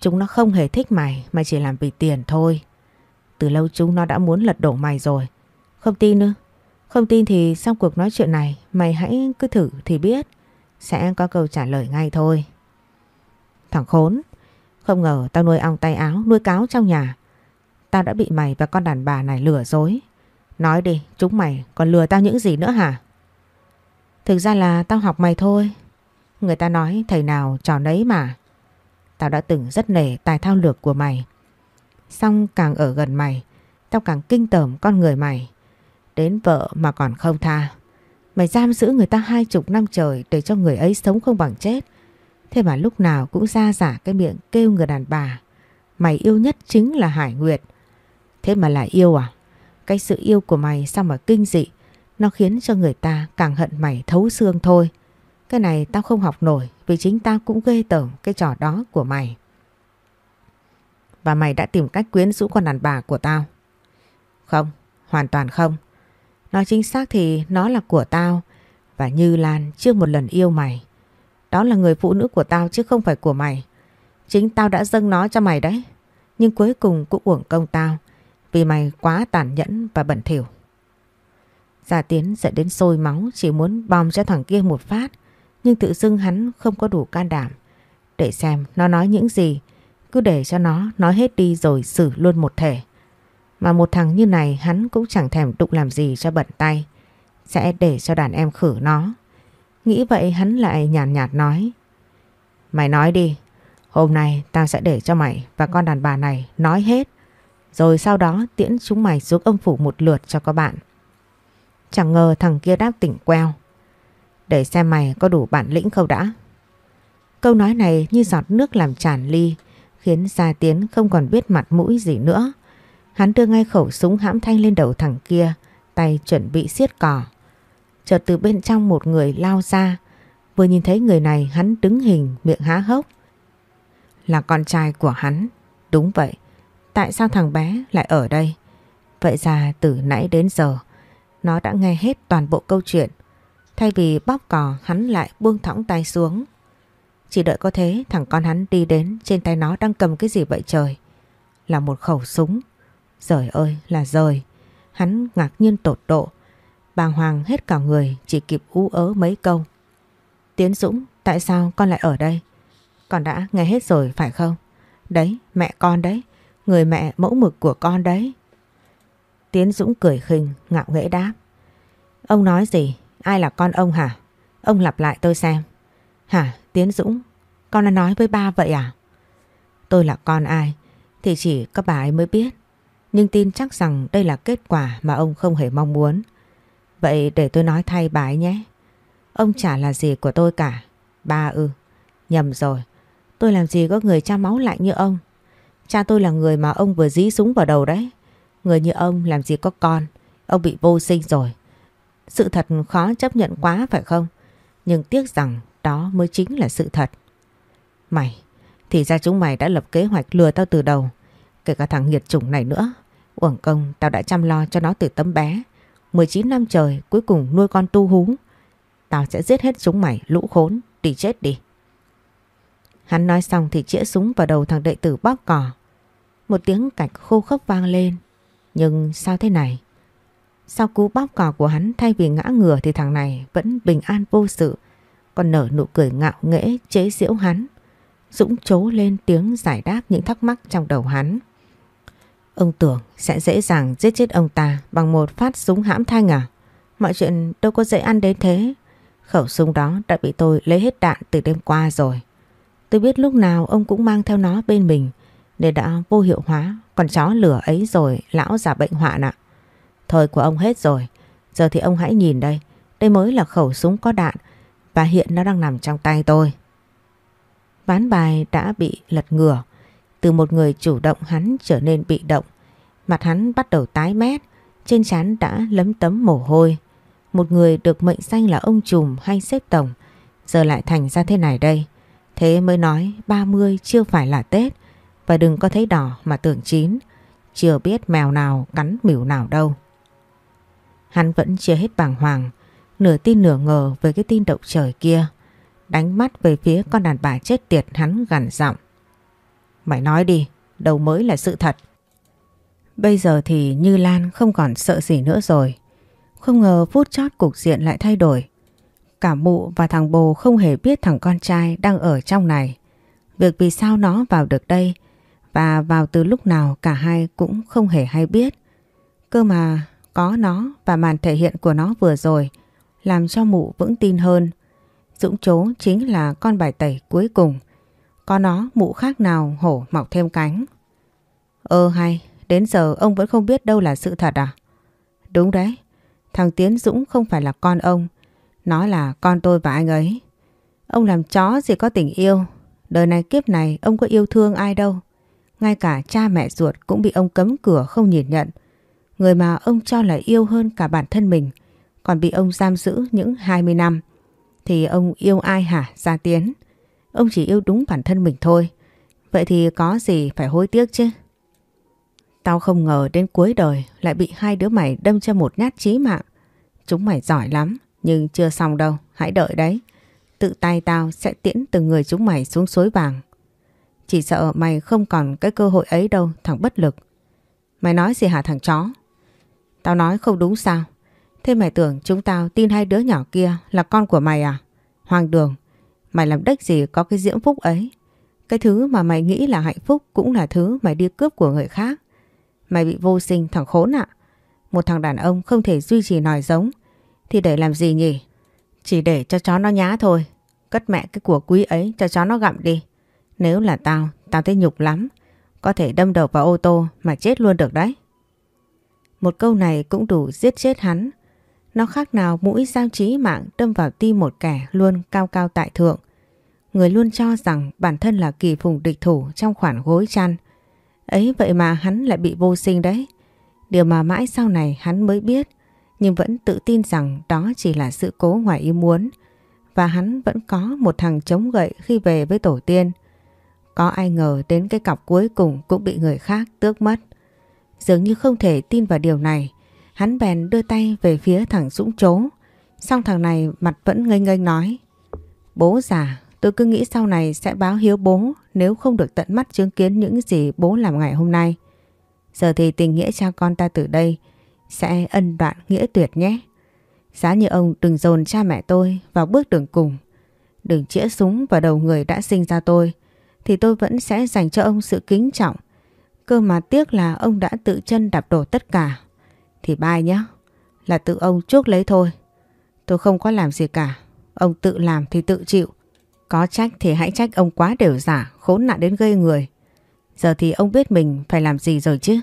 Chúng nó không hề thích mày mà chỉ làm vì tiền thôi. Từ lâu chúng nó đã muốn lật đổ mày rồi. Không tin nữa. Không tin thì sau cuộc nói chuyện này mày hãy cứ thử thì biết. Sẽ có câu trả lời ngay thôi. Thằng khốn. Không ngờ tao nuôi ong tay áo nuôi cáo trong nhà. Tao đã bị mày và con đàn bà này lừa dối. Nói đi, chúng mày còn lừa tao những gì nữa hả? Thực ra là tao học mày thôi. Người ta nói thầy nào trò nấy mà. Tao đã từng rất nể tài thao lược của mày. Xong càng ở gần mày, tao càng kinh tởm con người mày. Đến vợ mà còn không tha. Mày giam giữ người ta hai chục năm trời để cho người ấy sống không bằng chết. Thế mà lúc nào cũng ra giả cái miệng kêu người đàn bà. Mày yêu nhất chính là Hải Nguyệt. Thế mà là yêu à? Cái sự yêu của mày sao mà kinh dị nó khiến cho người ta càng hận mày thấu xương thôi. Cái này tao không học nổi Vì chính tao cũng ghê tởm cái trò đó của mày. Và mày đã tìm cách quyến rũ con đàn bà của tao. Không, hoàn toàn không. Nói chính xác thì nó là của tao Và Như Lan chưa một lần yêu mày. Đó là người phụ nữ của tao chứ không phải của mày. Chính tao đã dâng nó cho mày đấy. Nhưng cuối cùng cũng uổng công tao vì mày quá tàn nhẫn và bẩn thỉu. Gia Tiến giận đến sôi máu chỉ muốn bom cho thằng kia một phát Nhưng tự dưng hắn không có đủ can đảm. Để xem nó nói những gì. Cứ để cho nó nói hết đi rồi xử luôn một thể. Mà một thằng như này hắn cũng chẳng thèm đụng làm gì cho bận tay. Sẽ để cho đàn em khử nó. Nghĩ vậy hắn lại nhàn nhạt, nhạt nói. Mày nói đi. Hôm nay tao sẽ để cho mày và con đàn bà này nói hết. Rồi sau đó tiễn chúng mày xuống âm phủ một lượt cho các bạn. Chẳng ngờ thằng kia đáp tỉnh queo. Để xem mày có đủ bản lĩnh không đã. Câu nói này như giọt nước làm tràn ly, khiến Gia Tiến không còn biết mặt mũi gì nữa. Hắn đưa ngay khẩu súng hãm thanh lên đầu thằng kia, tay chuẩn bị siết cỏ. Chợt từ bên trong một người lao ra, vừa nhìn thấy người này hắn đứng hình miệng há hốc. Là con trai của hắn, đúng vậy. Tại sao thằng bé lại ở đây? Vậy ra từ nãy đến giờ, nó đã nghe hết toàn bộ câu chuyện. Thay vì bóp cò, hắn lại buông thõng tay xuống. Chỉ đợi có thế, thằng con hắn đi đến, trên tay nó đang cầm cái gì vậy trời. Là một khẩu súng. Rời ơi, là rời. Hắn ngạc nhiên tột độ. Bàng hoàng hết cả người, chỉ kịp ú ớ mấy câu. Tiến Dũng, tại sao con lại ở đây? Con đã nghe hết rồi, phải không? Đấy, mẹ con đấy. Người mẹ mẫu mực của con đấy. Tiến Dũng cười khinh, ngạo nghễ đáp. Ông nói gì? Ai là con ông hả? Ông lặp lại tôi xem. Hả? Tiến Dũng? Con đã nói với ba vậy à? Tôi là con ai? Thì chỉ các bà ấy mới biết. Nhưng tin chắc rằng đây là kết quả mà ông không hề mong muốn. Vậy để tôi nói thay bà ấy nhé. Ông chả là gì của tôi cả. Ba ư. Nhầm rồi. Tôi làm gì có người cha máu lạnh như ông. Cha tôi là người mà ông vừa dí súng vào đầu đấy. Người như ông làm gì có con. Ông bị vô sinh rồi. Sự thật khó chấp nhận quá phải không? Nhưng tiếc rằng đó mới chính là sự thật. Mày, thì ra chúng mày đã lập kế hoạch lừa tao từ đầu. Kể cả thằng nghiệt chủng này nữa. Uổng công tao đã chăm lo cho nó từ tấm bé. 19 năm trời cuối cùng nuôi con tu hú. Tao sẽ giết hết chúng mày lũ khốn. Đi chết đi. Hắn nói xong thì chĩa súng vào đầu thằng đệ tử bóp cỏ. Một tiếng cạch khô khốc vang lên. Nhưng sao thế này? Sau cú bóp cò của hắn thay vì ngã ngửa thì thằng này vẫn bình an vô sự. Còn nở nụ cười ngạo nghễ chế giễu hắn. Dũng chố lên tiếng giải đáp những thắc mắc trong đầu hắn. Ông tưởng sẽ dễ dàng giết chết ông ta bằng một phát súng hãm thanh à? Mọi chuyện đâu có dễ ăn đến thế. Khẩu súng đó đã bị tôi lấy hết đạn từ đêm qua rồi. Tôi biết lúc nào ông cũng mang theo nó bên mình nên đã vô hiệu hóa con chó lửa ấy rồi, lão già bệnh hoạn ạ. Thời của ông hết rồi. Giờ thì ông hãy nhìn đây. Đây mới là khẩu súng có đạn và hiện nó đang nằm trong tay tôi. Ván bài đã bị lật ngửa. Từ một người chủ động hắn trở nên bị động. Mặt hắn bắt đầu tái mét. Trên trán đã lấm tấm mồ hôi. Một người được mệnh danh là ông trùm hay xếp tổng. Giờ lại thành ra thế này đây. Thế mới nói 30 chưa phải là Tết. Và đừng có thấy đỏ mà tưởng chín. Chưa biết mèo nào cắn mỉu nào đâu. Hắn vẫn chưa hết bàng hoàng. Nửa tin nửa ngờ về cái tin động trời kia. Đánh mắt về phía con đàn bà chết tiệt hắn gằn giọng. Mày nói đi, đâu mới là sự thật. Bây giờ thì Như Lan không còn sợ gì nữa rồi. Không ngờ phút chót cục diện lại thay đổi. Cả mụ và thằng bồ không hề biết thằng con trai đang ở trong này. Việc vì sao nó vào được đây và vào từ lúc nào cả hai cũng không hề hay biết. Cơ mà có nó và màn thể hiện của nó vừa rồi làm cho mụ vững tin hơn. Dũng chố chính là con bài tẩy cuối cùng. Có nó mụ khác nào hổ mọc thêm cánh. Ơ hay, đến giờ ông vẫn không biết đâu là sự thật à? Đúng đấy, thằng Tiến Dũng không phải là con ông, nó là con tôi và anh ấy. Ông làm chó gì có tình yêu, đời này kiếp này ông có yêu thương ai đâu. Ngay cả cha mẹ ruột cũng bị ông cấm cửa không nhìn nhận. Người mà ông cho là yêu hơn cả bản thân mình, còn bị ông giam giữ những 20 năm. Thì ông yêu ai hả Gia Tiến? Ông chỉ yêu đúng bản thân mình thôi. Vậy thì có gì phải hối tiếc chứ? Tao không ngờ đến cuối đời lại bị hai đứa mày đâm cho một nhát chí mạng. Chúng mày giỏi lắm, nhưng chưa xong đâu, hãy đợi đấy. Tự tay tao sẽ tiễn từng người chúng mày xuống suối vàng. Chỉ sợ mày không còn cái cơ hội ấy đâu, thằng bất lực. Mày nói gì hả thằng chó? Tao nói không đúng sao? Thế mày tưởng chúng tao tin hai đứa nhỏ kia là con của mày à? Hoàng đường, mày làm đếch gì có cái diễm phúc ấy. Cái thứ mà mày nghĩ là hạnh phúc cũng là thứ mày đi cướp của người khác. Mày bị vô sinh thằng khốn ạ. Một thằng đàn ông không thể duy trì nòi giống. Thì để làm gì nhỉ? Chỉ để cho chó nó nhá thôi. Cất mẹ cái của quý ấy cho chó nó gặm đi. Nếu là tao, tao thấy nhục lắm. Có thể đâm đầu vào ô tô mà chết luôn được đấy. Một câu này cũng đủ giết chết hắn. Nó khác nào mũi dao trí mạng đâm vào tim một kẻ luôn cao cao tại thượng. Người luôn cho rằng bản thân là kỳ phùng địch thủ trong khoản gối chăn. Ấy vậy mà hắn lại bị vô sinh đấy. Điều mà mãi sau này hắn mới biết nhưng vẫn tự tin rằng đó chỉ là sự cố ngoài ý muốn và hắn vẫn có một thằng chống gậy khi về với tổ tiên. Có ai ngờ đến cái cọc cuối cùng cũng bị người khác tước mất. Dường như không thể tin vào điều này, hắn bèn đưa tay về phía thằng Dũng chố. Xong thằng này mặt vẫn ngây ngây nói. Bố già, tôi cứ nghĩ sau này sẽ báo hiếu bố nếu không được tận mắt chứng kiến những gì bố làm ngày hôm nay. Giờ thì tình nghĩa cha con ta từ đây sẽ ân đoạn nghĩa tuyệt nhé. Giá như ông đừng dồn cha mẹ tôi vào bước đường cùng. Đừng chĩa súng vào đầu người đã sinh ra tôi thì tôi vẫn sẽ dành cho ông sự kính trọng. Cơ mà tiếc là ông đã tự chân đạp đổ tất cả. Thì bai nhé, là tự ông chuốc lấy thôi. Tôi không có làm gì cả, ông tự làm thì tự chịu. Có trách thì hãy trách ông quá đều giả, khốn nạn đến gây người. Giờ thì ông biết mình phải làm gì rồi chứ.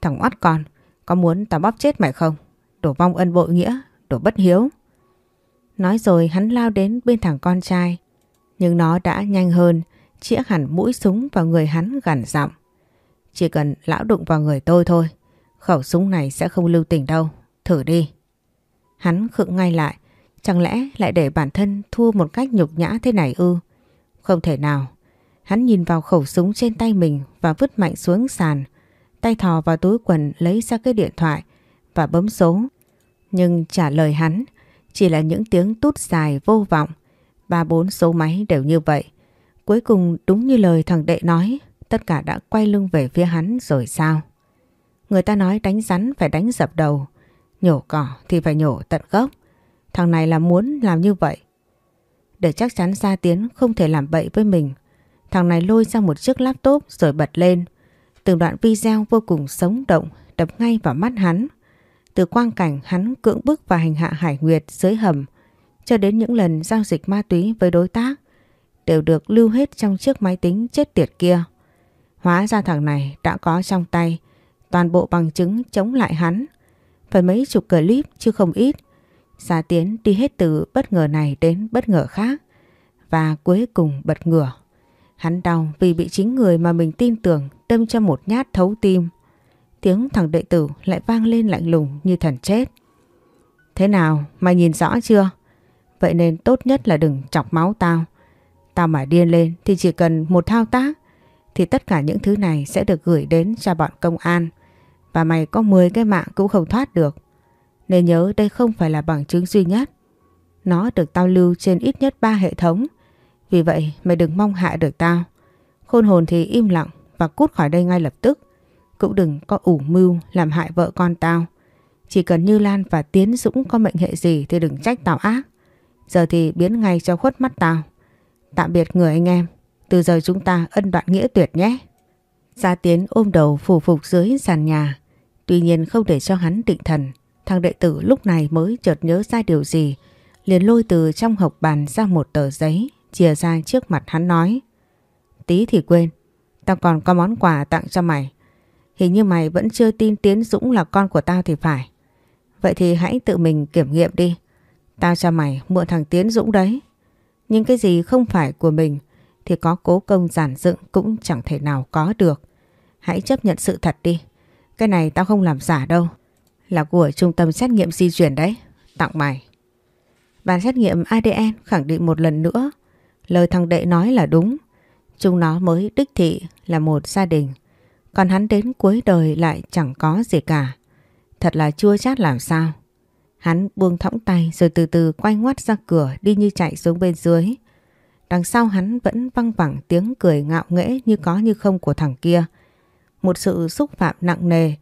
Thằng oát con, có muốn tao bóp chết mày không? Đổ vong ân bội nghĩa, đổ bất hiếu. Nói rồi hắn lao đến bên thằng con trai. Nhưng nó đã nhanh hơn, chĩa hẳn mũi súng vào người hắn gằn giọng. Chỉ cần lão đụng vào người tôi thôi, khẩu súng này sẽ không lưu tình đâu, thử đi. Hắn khựng ngay lại, chẳng lẽ lại để bản thân thua một cách nhục nhã thế này ư? Không thể nào. Hắn nhìn vào khẩu súng trên tay mình và vứt mạnh xuống sàn, tay thò vào túi quần lấy ra cái điện thoại và bấm số. Nhưng trả lời hắn chỉ là những tiếng tút dài vô vọng, ba bốn số máy đều như vậy. Cuối cùng đúng như lời thằng đệ nói, tất cả đã quay lưng về phía hắn rồi sao? Người ta nói đánh rắn phải đánh dập đầu, nhổ cỏ thì phải nhổ tận gốc. Thằng này là muốn làm như vậy. Để chắc chắn Gia Tiến không thể làm bậy với mình, thằng này lôi ra một chiếc laptop rồi bật lên. Từng đoạn video vô cùng sống động đập ngay vào mắt hắn. Từ quang cảnh hắn cưỡng bức và hành hạ Hải Nguyệt dưới hầm cho đến những lần giao dịch ma túy với đối tác đều được lưu hết trong chiếc máy tính chết tiệt kia. Hóa ra thằng này đã có trong tay toàn bộ bằng chứng chống lại hắn. Phải mấy chục clip chứ không ít. Gia Tiến đi hết từ bất ngờ này đến bất ngờ khác. Và cuối cùng bật ngửa. Hắn đau vì bị chính người mà mình tin tưởng đâm cho một nhát thấu tim. Tiếng thằng đệ tử lại vang lên lạnh lùng như thần chết. Thế nào, mày nhìn rõ chưa? Vậy nên tốt nhất là đừng chọc máu tao. Tao mà điên lên thì chỉ cần một thao tác, thì tất cả những thứ này sẽ được gửi đến cho bọn công an. Và mày có 10 cái mạng cũng không thoát được. Nên nhớ đây không phải là bằng chứng duy nhất. Nó được tao lưu trên ít nhất 3 hệ thống. Vì vậy, mày đừng mong hại được tao. Khôn hồn thì im lặng và cút khỏi đây ngay lập tức. Cũng đừng có ủ mưu làm hại vợ con tao. Chỉ cần Như Lan và Tiến Dũng có mệnh hệ gì thì đừng trách tao ác. Giờ thì biến ngay cho khuất mắt tao. Tạm biệt người anh em. Từ giờ chúng ta ân đoạn nghĩa tuyệt nhé. Gia Tiến ôm đầu phủ phục dưới sàn nhà. Tuy nhiên không để cho hắn định thần. Thằng đệ tử lúc này mới chợt nhớ ra điều gì. Liền lôi từ trong hộp bàn ra một tờ giấy. Chia ra trước mặt hắn nói. Tí thì quên. Tao còn có món quà tặng cho mày. Hình như mày vẫn chưa tin Tiến Dũng là con của tao thì phải. Vậy thì hãy tự mình kiểm nghiệm đi. Tao cho mày mượn thằng Tiến Dũng đấy. Nhưng cái gì không phải của mình thì có cố công giản dựng cũng chẳng thể nào có được. Hãy chấp nhận sự thật đi. Cái này tao không làm giả đâu. Là của trung tâm xét nghiệm di chuyển đấy. Tặng mày. Bàn xét nghiệm ADN khẳng định một lần nữa. Lời thằng đệ nói là đúng. Chúng nó mới đích thị là một gia đình. Còn hắn đến cuối đời lại chẳng có gì cả. Thật là chua chát làm sao. Hắn buông thõng tay rồi từ từ quay ngoắt ra cửa đi như chạy xuống bên dưới. Đằng sau hắn vẫn văng vẳng tiếng cười ngạo nghễ như có như không của thằng kia. Một sự xúc phạm nặng nề,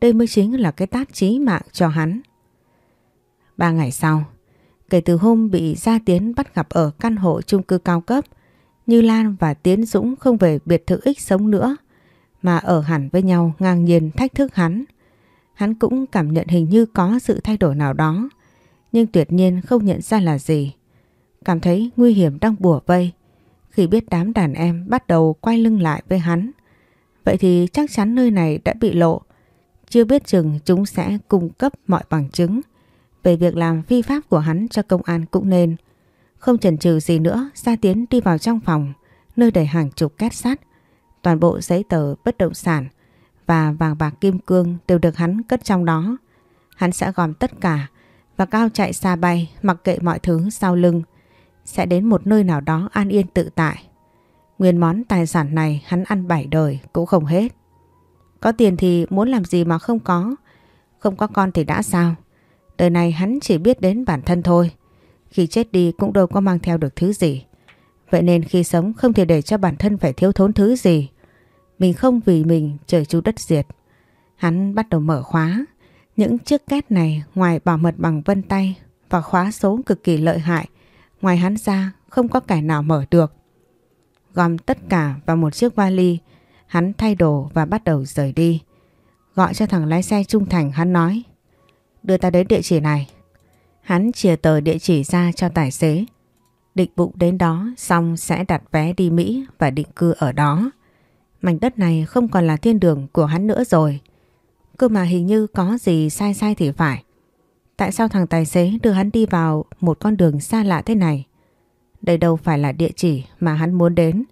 đây mới chính là cái tát chí mạng cho hắn. Ba ngày sau, Kể từ hôm bị Gia Tiến bắt gặp ở căn hộ chung cư cao cấp, Như Lan và Tiến Dũng không về biệt thự ích sống nữa, mà ở hẳn với nhau ngang nhiên thách thức hắn. Hắn cũng cảm nhận hình như có sự thay đổi nào đó, nhưng tuyệt nhiên không nhận ra là gì. Cảm thấy nguy hiểm đang bùa vây, khi biết đám đàn em bắt đầu quay lưng lại với hắn. Vậy thì chắc chắn nơi này đã bị lộ, chưa biết chừng chúng sẽ cung cấp mọi bằng chứng về việc làm vi pháp của hắn cho công an cũng nên. Không chần chừ gì nữa, Gia Tiến đi vào trong phòng, nơi để hàng chục két sắt. Toàn bộ giấy tờ bất động sản và vàng bạc kim cương đều được hắn cất trong đó. Hắn sẽ gom tất cả và cao chạy xa bay, mặc kệ mọi thứ sau lưng. Sẽ đến một nơi nào đó an yên tự tại. Nguyên món tài sản này hắn ăn bảy đời cũng không hết. Có tiền thì muốn làm gì mà không có. Không có con thì đã sao? Đời này hắn chỉ biết đến bản thân thôi. Khi chết đi cũng đâu có mang theo được thứ gì. Vậy nên khi sống không thể để cho bản thân phải thiếu thốn thứ gì. Mình không vì mình trời chú đất diệt. Hắn bắt đầu mở khóa. Những chiếc két này ngoài bảo mật bằng vân tay và khóa số cực kỳ lợi hại. Ngoài hắn ra không có kẻ nào mở được. Gom tất cả vào một chiếc vali. Hắn thay đồ và bắt đầu rời đi. Gọi cho thằng lái xe trung thành, hắn nói, Đưa ta đến địa chỉ này. Hắn chia tờ địa chỉ ra cho tài xế. Định bụng đến đó xong sẽ đặt vé đi Mỹ và định cư ở đó. Mảnh đất này không còn là thiên đường của hắn nữa rồi. Cơ mà hình như có gì sai sai thì phải. Tại sao thằng tài xế đưa hắn đi vào một con đường xa lạ thế này? Đây đâu phải là địa chỉ mà hắn muốn đến.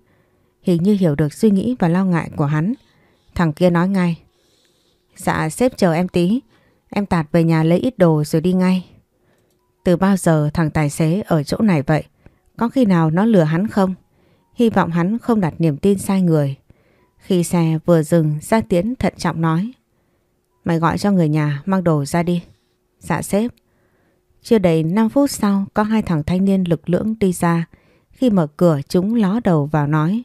Hình như hiểu được suy nghĩ và lo ngại của hắn. Thằng kia nói ngay. Dạ sếp chờ em tí. Em tạt về nhà lấy ít đồ rồi đi ngay. Từ bao giờ thằng tài xế ở chỗ này vậy? Có khi nào nó lừa hắn không? Hy vọng hắn không đặt niềm tin sai người. Khi xe vừa dừng, Gia Tiến thận trọng nói. Mày gọi cho người nhà mang đồ ra đi. Dạ sếp. Chưa đầy 5 phút sau có hai thằng thanh niên lực lưỡng đi ra. Khi mở cửa chúng ló đầu vào nói.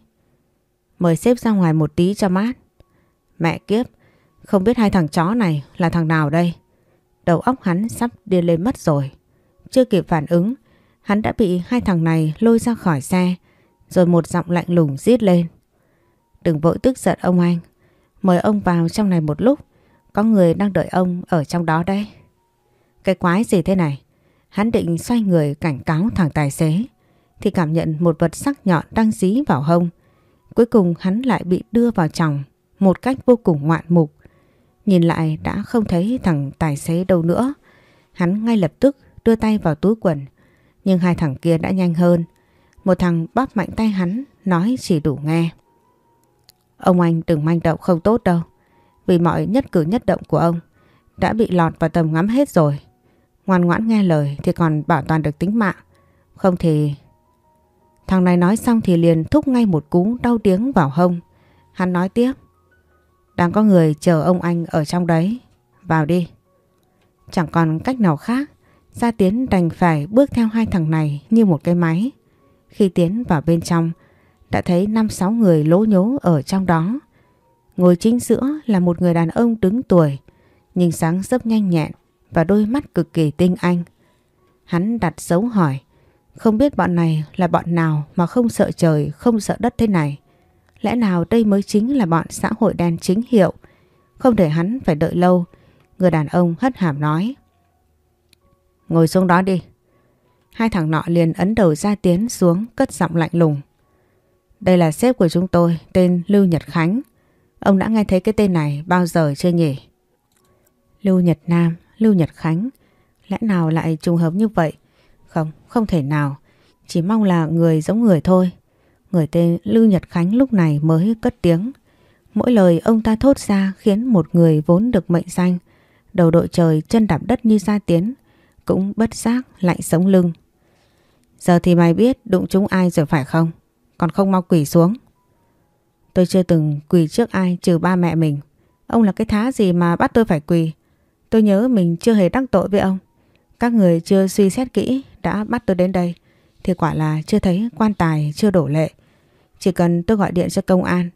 Mời sếp ra ngoài một tí cho mát. Mẹ kiếp, không biết hai thằng chó này là thằng nào đây? Đầu óc hắn sắp điên lên mất rồi. Chưa kịp phản ứng, hắn đã bị hai thằng này lôi ra khỏi xe, rồi một giọng lạnh lùng rít lên. Đừng vội tức giận ông anh, mời ông vào trong này một lúc, có người đang đợi ông ở trong đó đây. Cái quái gì thế này? Hắn định xoay người cảnh cáo thằng tài xế, thì cảm nhận một vật sắc nhọn đang dí vào hông. Cuối cùng hắn lại bị đưa vào chồng một cách vô cùng ngoạn mục. Nhìn lại đã không thấy thằng tài xế đâu nữa. Hắn ngay lập tức đưa tay vào túi quần. Nhưng hai thằng kia đã nhanh hơn. Một thằng bóp mạnh tay hắn nói chỉ đủ nghe. Ông anh đừng manh động không tốt đâu. Vì mọi nhất cử nhất động của ông đã bị lọt vào tầm ngắm hết rồi. Ngoan ngoãn nghe lời thì còn bảo toàn được tính mạng. Không thì... Thằng này nói xong thì liền thúc ngay một cú đau tiếng vào hông. Hắn nói tiếp. Đang có người chờ ông anh ở trong đấy. Vào đi. Chẳng còn cách nào khác. Gia Tiến đành phải bước theo hai thằng này như một cái máy. Khi tiến vào bên trong, đã thấy năm sáu người lố nhố ở trong đó. Ngồi chính giữa là một người đàn ông đứng tuổi, nhưng sáng rất nhanh nhẹn và đôi mắt cực kỳ tinh anh. Hắn đặt dấu hỏi, không biết bọn này là bọn nào mà không sợ trời, không sợ đất thế này. Lẽ nào đây mới chính là bọn xã hội đen chính hiệu? Không để hắn phải đợi lâu, người đàn ông hất hàm nói. Ngồi xuống đó đi. Hai thằng nọ liền ấn đầu ra tiến xuống cất giọng lạnh lùng. Đây là sếp của chúng tôi, tên Lưu Nhật Khánh. Ông đã nghe thấy cái tên này bao giờ chưa nhỉ? Lưu Nhật Nam, Lưu Nhật Khánh. Lẽ nào lại trùng hợp như vậy? Không, không thể nào. Chỉ mong là người giống người thôi. Người tên Lưu Nhật Khánh lúc này mới cất tiếng. Mỗi lời ông ta thốt ra khiến một người vốn được mệnh danh, đầu đội trời chân đạp đất như gia tiến, cũng bất giác lạnh sống lưng. Giờ thì mày biết đụng chúng ai rồi phải không? Còn không mau quỳ xuống. Tôi chưa từng quỳ trước ai trừ ba mẹ mình. Ông là cái thá gì mà bắt tôi phải quỳ? Tôi nhớ mình chưa hề đắc tội với ông. Các người chưa suy xét kỹ đã bắt tôi đến đây. Thì quả là chưa thấy quan tài chưa đổ lệ. Chỉ cần tôi gọi điện cho công an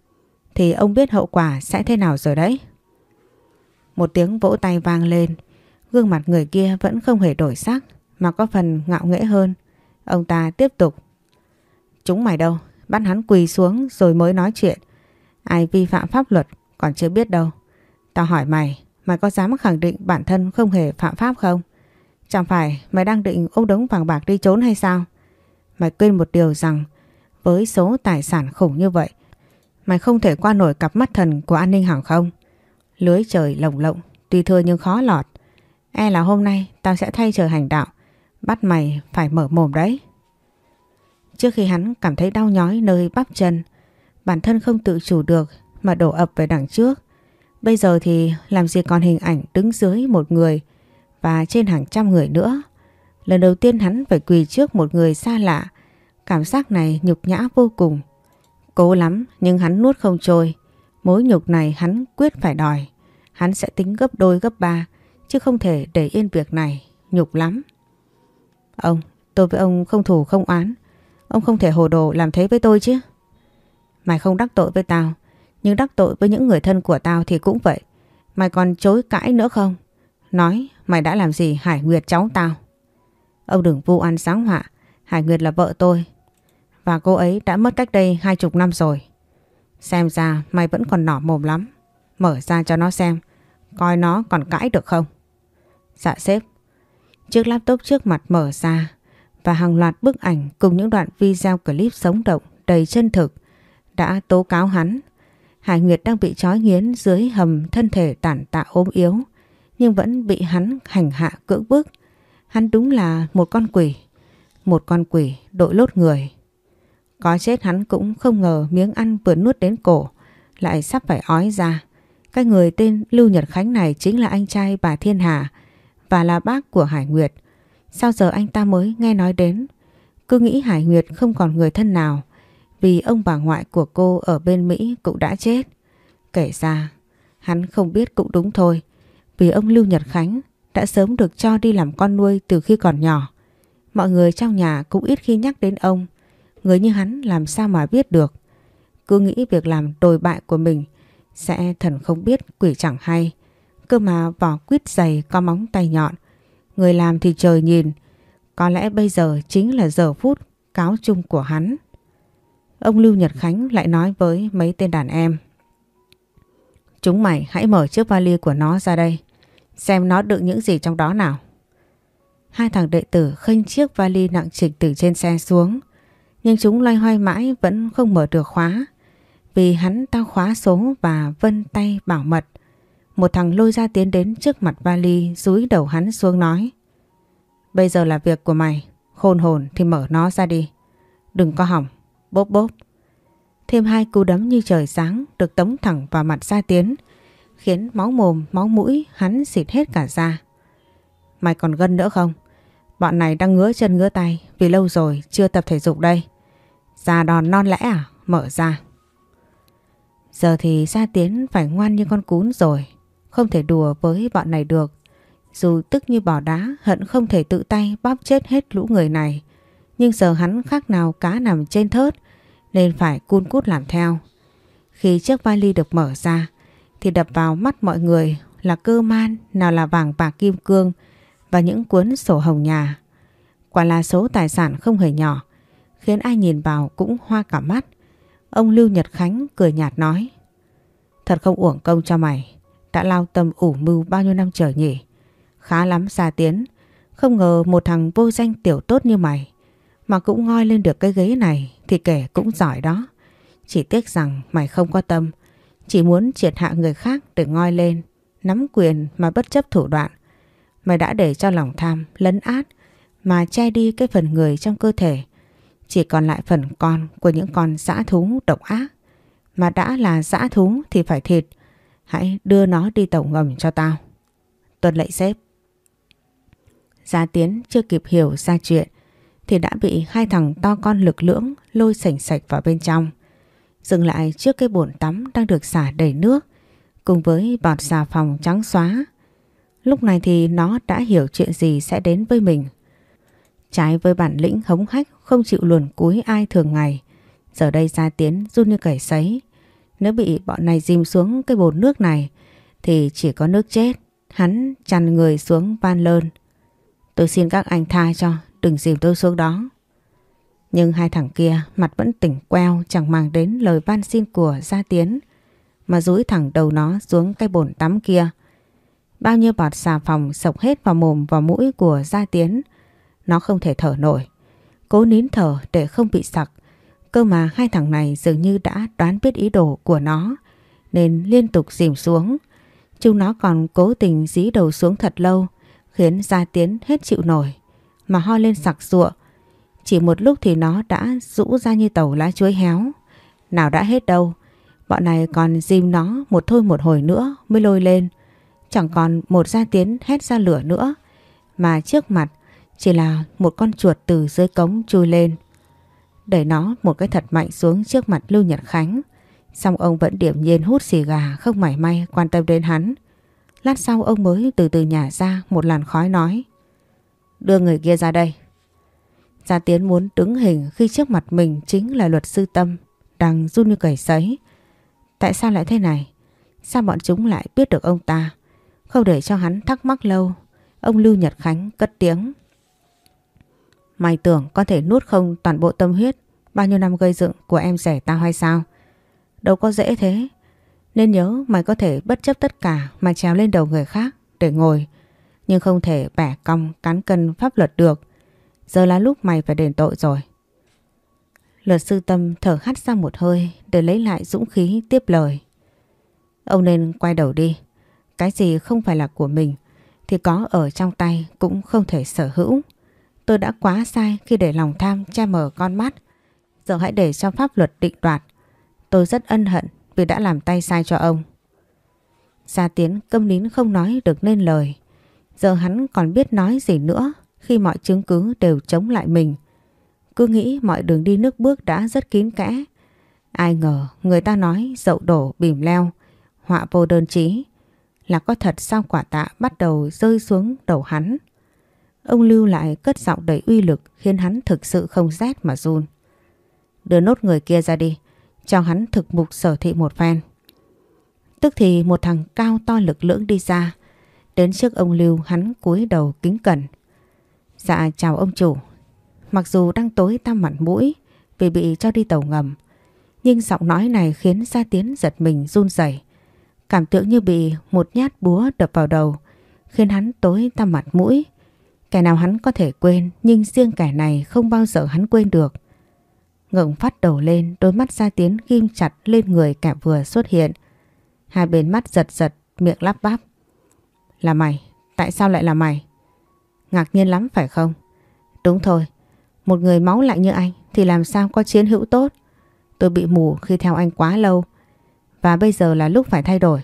thì ông biết hậu quả sẽ thế nào rồi đấy. Một tiếng vỗ tay vang lên, gương mặt người kia vẫn không hề đổi sắc mà có phần ngạo nghễ hơn. Ông ta tiếp tục. Chúng mày đâu, bắt hắn quỳ xuống rồi mới nói chuyện. Ai vi phạm pháp luật còn chưa biết đâu. Tao hỏi mày, mày có dám khẳng định bản thân không hề phạm pháp không? Chẳng phải mày đang định ôm đống vàng bạc đi trốn hay sao? Mày quên một điều rằng với số tài sản khủng như vậy mày không thể qua nổi cặp mắt thần của an ninh hàng không. Lưới trời lồng lộng, tuy thưa nhưng khó lọt. E là hôm nay tao sẽ thay trời hành đạo, bắt mày phải mở mồm đấy. Trước khi hắn cảm thấy đau nhói nơi bắp chân, bản thân không tự chủ được mà đổ ập về đằng trước. Bây giờ thì làm gì còn hình ảnh đứng dưới một người và trên hàng trăm người nữa. Lần đầu tiên hắn phải quỳ trước một người xa lạ, cảm giác này nhục nhã vô cùng. Cố lắm nhưng hắn nuốt không trôi, mối nhục này hắn quyết phải đòi. Hắn sẽ tính gấp đôi gấp ba, chứ không thể để yên việc này, nhục lắm. Ông, tôi với ông không thủ không oán, ông không thể hồ đồ làm thế với tôi chứ. Mày không đắc tội với tao, nhưng đắc tội với những người thân của tao thì cũng vậy. Mày còn chối cãi nữa không? Nói mày đã làm gì Hải Nguyệt cháu tao? Ông đừng vu ăn sáng họa. Hải Nguyệt là vợ tôi. Và cô ấy đã mất cách đây hai chục năm rồi. Xem ra mày vẫn còn nỏ mồm lắm. Mở ra cho nó xem. Coi nó còn cãi được không? Dạ sếp. Chiếc laptop trước mặt mở ra và hàng loạt bức ảnh cùng những đoạn video clip sống động đầy chân thực đã tố cáo hắn. Hải Nguyệt đang bị trói nghiến dưới hầm thân thể tản tạ ốm yếu nhưng vẫn bị hắn hành hạ cưỡng bức. Hắn đúng là một con quỷ, một con quỷ đội lốt người. Có chết hắn cũng không ngờ miếng ăn vừa nuốt đến cổ lại sắp phải ói ra. Cái người tên Lưu Nhật Khánh này chính là anh trai bà Thiên Hà và là bác của Hải Nguyệt. Sao giờ anh ta mới nghe nói đến? Cứ nghĩ Hải Nguyệt không còn người thân nào vì ông bà ngoại của cô ở bên Mỹ cũng đã chết. Kể ra, hắn không biết cũng đúng thôi vì ông Lưu Nhật Khánh đã sớm được cho đi làm con nuôi từ khi còn nhỏ. Mọi người trong nhà cũng ít khi nhắc đến ông. Người như hắn làm sao mà biết được. Cứ nghĩ việc làm đồi bại của mình sẽ thần không biết quỷ chẳng hay. Cơ mà vỏ quýt dày có móng tay nhọn. Người làm thì trời nhìn. Có lẽ bây giờ chính là giờ phút cáo chung của hắn. Ông Lưu Nhật Khánh lại nói với mấy tên đàn em. Chúng mày hãy mở chiếc vali của nó ra đây. Xem nó đựng những gì trong đó nào. Hai thằng đệ tử khênh chiếc vali nặng trịch từ trên xe xuống. Nhưng chúng loay hoay mãi vẫn không mở được khóa. Vì hắn tao khóa số và vân tay bảo mật. Một thằng lôi ra tiến đến trước mặt vali dúi đầu hắn xuống nói. Bây giờ là việc của mày. Khôn hồn thì mở nó ra đi. Đừng có hỏng. Bốp bốp. Thêm hai cú đấm như trời sáng được tống thẳng vào mặt Gia Tiến khiến máu mồm, máu mũi hắn xịt hết cả ra. Mày còn gân nữa không? Bọn này đang ngứa chân ngứa tay vì lâu rồi chưa tập thể dục đây. Già đòn non lẽ à? Mở ra. Giờ thì Gia Tiến phải ngoan như con cún rồi. Không thể đùa với bọn này được. Dù tức như bỏ đá, hận không thể tự tay bóp chết hết lũ người này. Nhưng giờ hắn khác nào cá nằm trên thớt nên phải cun cút làm theo. Khi chiếc vali được mở ra thì đập vào mắt mọi người là cơ man nào là vàng bạc kim cương và những cuốn sổ hồng nhà. Quả là số tài sản không hề nhỏ khiến ai nhìn vào cũng hoa cả mắt. Ông Lưu Nhật Khánh cười nhạt nói Thật không uổng công cho mày đã lao tâm ủ mưu bao nhiêu năm trời nhỉ. Khá lắm xa tiến không ngờ một thằng vô danh tiểu tốt như mày mà cũng ngoi lên được cái ghế này thì kể cũng giỏi đó. Chỉ tiếc rằng mày không có tâm, chỉ muốn triệt hạ người khác để ngoi lên, nắm quyền mà bất chấp thủ đoạn. Mày đã để cho lòng tham lấn át mà che đi cái phần người trong cơ thể. Chỉ còn lại phần con của những con dã thú độc ác. Mà đã là dã thú thì phải thịt. Hãy đưa nó đi tàu ngầm cho tao. Tuân lệnh xếp. Gia Tiến chưa kịp hiểu ra chuyện, thì đã bị hai thằng to con lực lưỡng lôi sảnh sạch vào bên trong. Dừng lại trước cái bồn tắm đang được xả đầy nước, cùng với bọt xà phòng trắng xóa. Lúc này thì nó đã hiểu chuyện gì sẽ đến với mình. Trái với bản lĩnh hống hách, không chịu luồn cúi ai thường ngày. Giờ đây gia tiến run như cẩy sấy. Nếu bị bọn này dìm xuống cái bồn nước này thì chỉ có nước chết. Hắn chằn người xuống van lơn. Tôi xin các anh tha cho, đừng dìm tôi xuống đó. Nhưng hai thằng kia mặt vẫn tỉnh queo chẳng mang đến lời van xin của Gia Tiến mà dúi thẳng đầu nó xuống cái bồn tắm kia. Bao nhiêu bọt xà phòng sộc hết vào mồm và mũi của Gia Tiến. Nó không thể thở nổi. Cố nín thở để không bị sặc. Cơ mà hai thằng này dường như đã đoán biết ý đồ của nó, nên liên tục dìm xuống. Chúng nó còn cố tình dí đầu xuống thật lâu, khiến Gia Tiến hết chịu nổi, mà ho lên sặc sụa. Chỉ một lúc thì nó đã rũ ra như tàu lá chuối héo. Nào đã hết đâu. Bọn này còn dìm nó một thôi một hồi nữa mới lôi lên. Chẳng còn một Gia Tiến hét ra lửa nữa. Mà trước mặt chỉ là một con chuột từ dưới cống chui lên. Đẩy nó một cái thật mạnh xuống trước mặt Lưu Nhật Khánh. Xong ông vẫn điểm nhiên hút xì gà không mảy may quan tâm đến hắn. Lát sau ông mới từ từ nhả ra một làn khói nói. Đưa người kia ra đây. Gia Tiến muốn đứng hình khi trước mặt mình chính là luật sư Tâm đang run như cầy sấy. Tại sao lại thế này? Sao bọn chúng lại biết được ông ta? Không để cho hắn thắc mắc lâu, ông Lưu Nhật Khánh cất tiếng. Mày tưởng có thể nuốt không toàn bộ tâm huyết bao nhiêu năm gây dựng của em rẻ tao hay sao? Đâu có dễ thế. Nên nhớ mày có thể bất chấp tất cả mà trèo lên đầu người khác để ngồi. Nhưng không thể bẻ cong, cán cân pháp luật được. Giờ là lúc mày phải đền tội rồi. Luật sư Tâm thở hắt ra một hơi để lấy lại dũng khí tiếp lời. Ông nên quay đầu đi. Cái gì không phải là của mình thì có ở trong tay cũng không thể sở hữu. Tôi đã quá sai khi để lòng tham che mờ con mắt. Giờ hãy để cho pháp luật định đoạt. Tôi rất ân hận vì đã làm tay sai cho ông. Gia Tiến câm nín không nói được nên lời. Giờ hắn còn biết nói gì nữa khi mọi chứng cứ đều chống lại mình. Cứ nghĩ mọi đường đi nước bước đã rất kín kẽ. Ai ngờ người ta nói dậu đổ bìm leo, họa vô đơn chí. Là có thật sao quả tạ bắt đầu rơi xuống đầu hắn. Ông Lưu lại cất giọng đầy uy lực khiến hắn thực sự không rét mà run. Đưa nốt người kia ra đi, cho hắn thực mục sở thị một phen. Tức thì một thằng cao to lực lưỡng đi ra, đến trước ông Lưu hắn cúi đầu kính cẩn. Dạ chào ông chủ, mặc dù đang tối tăm mặt mũi vì bị cho đi tàu ngầm, nhưng giọng nói này khiến Gia Tiến giật mình run rẩy, cảm tưởng như bị một nhát búa đập vào đầu, khiến hắn tối tăm mặt mũi. Kẻ nào hắn có thể quên nhưng riêng kẻ này không bao giờ hắn quên được. Ngẩng phát đầu lên đôi mắt Gia Tiến ghim chặt lên người kẻ vừa xuất hiện. Hai bên mắt giật giật miệng lắp bắp. Là mày, tại sao lại là mày? Ngạc nhiên lắm phải không? Đúng thôi, một người máu lạnh như anh thì làm sao có chiến hữu tốt. Tôi bị mù khi theo anh quá lâu và bây giờ là lúc phải thay đổi.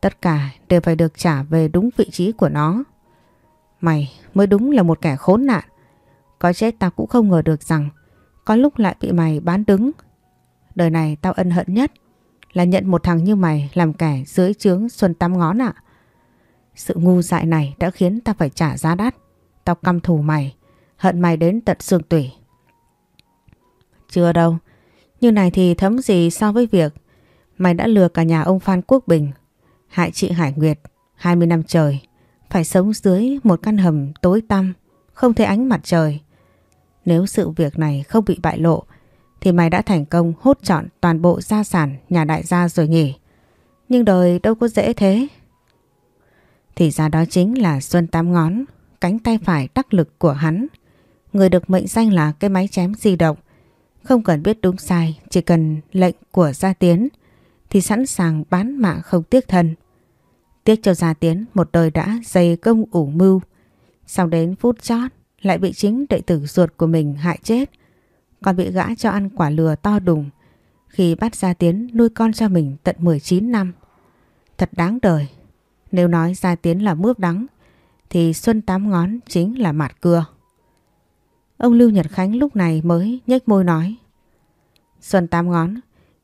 Tất cả đều phải được trả về đúng vị trí của nó. Mày mới đúng là một kẻ khốn nạn. Có chết tao cũng không ngờ được rằng có lúc lại bị mày bán đứng. Đời này tao ân hận nhất là nhận một thằng như mày làm kẻ dưới trướng xuân tắm ngón ạ. Sự ngu dại này đã khiến tao phải trả giá đắt. Tao căm thù mày, hận mày đến tận xương tủy. Chưa đâu, như này thì thấm gì so với việc mày đã lừa cả nhà ông Phan Quốc Bình, hại chị Hải Nguyệt 20 năm trời, phải sống dưới một căn hầm tối tăm, không thấy ánh mặt trời. Nếu sự việc này không bị bại lộ thì mày đã thành công hốt trọn toàn bộ gia sản nhà đại gia rồi nhỉ. Nhưng đời đâu có dễ thế. Thì ra đó chính là Xuân Tám Ngón, cánh tay phải đắc lực của hắn. Người được mệnh danh là cái máy chém di động. Không cần biết đúng sai, chỉ cần lệnh của Gia Tiến thì sẵn sàng bán mạng không tiếc thân. Tiếc cho Gia Tiến, một đời đã dày công ủ mưu. Sau đến phút chót, lại bị chính đệ tử ruột của mình hại chết. Còn bị gã cho ăn quả lừa to đùng, khi bắt Gia Tiến nuôi con cho mình tận 19 năm. Thật đáng đời. Nếu nói Gia Tiến là mướp đắng, thì Xuân Tám Ngón chính là mạt cưa. Ông Lưu Nhật Khánh lúc này mới nhếch môi nói, Xuân Tám Ngón,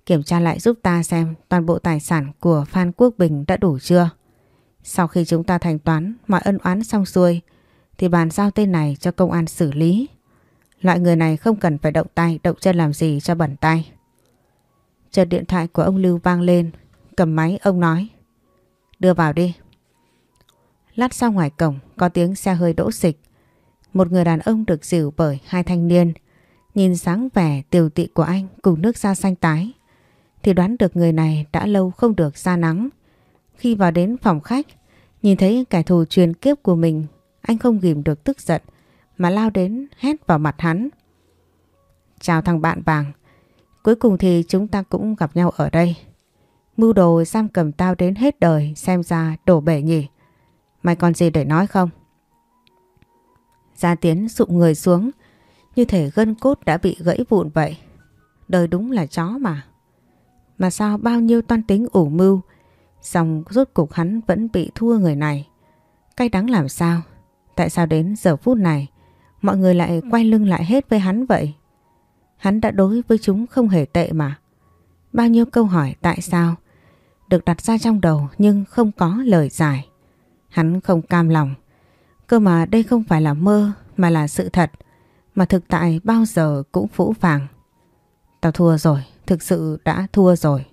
kiểm tra lại giúp ta xem toàn bộ tài sản của Phan Quốc Bình đã đủ chưa. Sau khi chúng ta thanh toán mọi ân oán xong xuôi thì bàn giao tên này cho công an xử lý. Loại người này không cần phải động tay, động chân làm gì cho bẩn tay. Chợt điện thoại của ông Lưu vang lên, cầm máy ông nói. Đưa vào đi. Lát sau ngoài cổng có tiếng xe hơi đỗ xịch. Một người đàn ông được dìu bởi hai thanh niên. Nhìn sáng vẻ tiều tị của anh cùng nước da xanh tái. Thì đoán được người này đã lâu không được ra nắng. Khi vào đến phòng khách, nhìn thấy kẻ thù truyền kiếp của mình, anh không ghim được tức giận mà lao đến hét vào mặt hắn. Chào thằng bạn vàng, cuối cùng thì chúng ta cũng gặp nhau ở đây. Mưu đồ giam cầm tao đến hết đời xem ra đổ bể nhỉ. Mày còn gì để nói không? Gia Tiến sụm người xuống như thể gân cốt đã bị gãy vụn vậy. Đời đúng là chó mà. Mà sao bao nhiêu toan tính ủ mưu Xong rốt cục hắn vẫn bị thua người này. Cay đắng làm sao? Tại sao đến giờ phút này, Mọi người lại quay lưng lại hết với hắn vậy? Hắn đã đối với chúng không hề tệ mà. Bao nhiêu câu hỏi tại sao Được đặt ra trong đầu nhưng không có lời giải. Hắn không cam lòng. Cơ mà đây không phải là mơ, Mà là sự thật, Mà thực tại bao giờ cũng phũ phàng. Tao thua rồi, Thực sự đã thua rồi.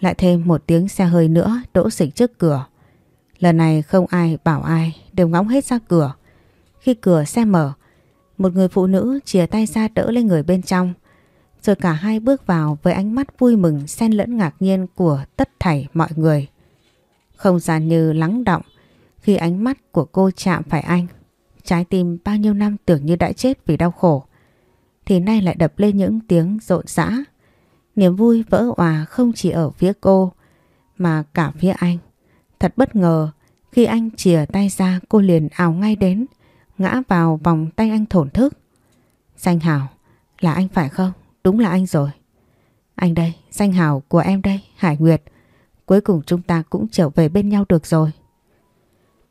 Lại thêm một tiếng xe hơi nữa Đỗ xịch trước cửa. Lần này không ai bảo ai, Đều ngóng hết ra cửa. Khi cửa xe mở, Một người phụ nữ chìa tay ra đỡ lên người bên trong. Rồi cả hai bước vào Với ánh mắt vui mừng, xen lẫn ngạc nhiên Của tất thảy mọi người. Không gian như lắng động Khi ánh mắt của cô chạm phải anh. Trái tim bao nhiêu năm tưởng như đã chết vì đau khổ. Thì nay lại đập lên những tiếng rộn rã. Niềm vui vỡ hòa không chỉ ở phía cô Mà cả phía anh. Thật bất ngờ khi anh chìa tay ra cô liền ảo ngay đến Ngã vào vòng tay anh thổn thức. Danh Hảo Là anh phải không? Đúng là anh rồi. Anh đây, danh Hảo của em đây Hải Nguyệt. Cuối cùng chúng ta cũng trở về bên nhau được rồi.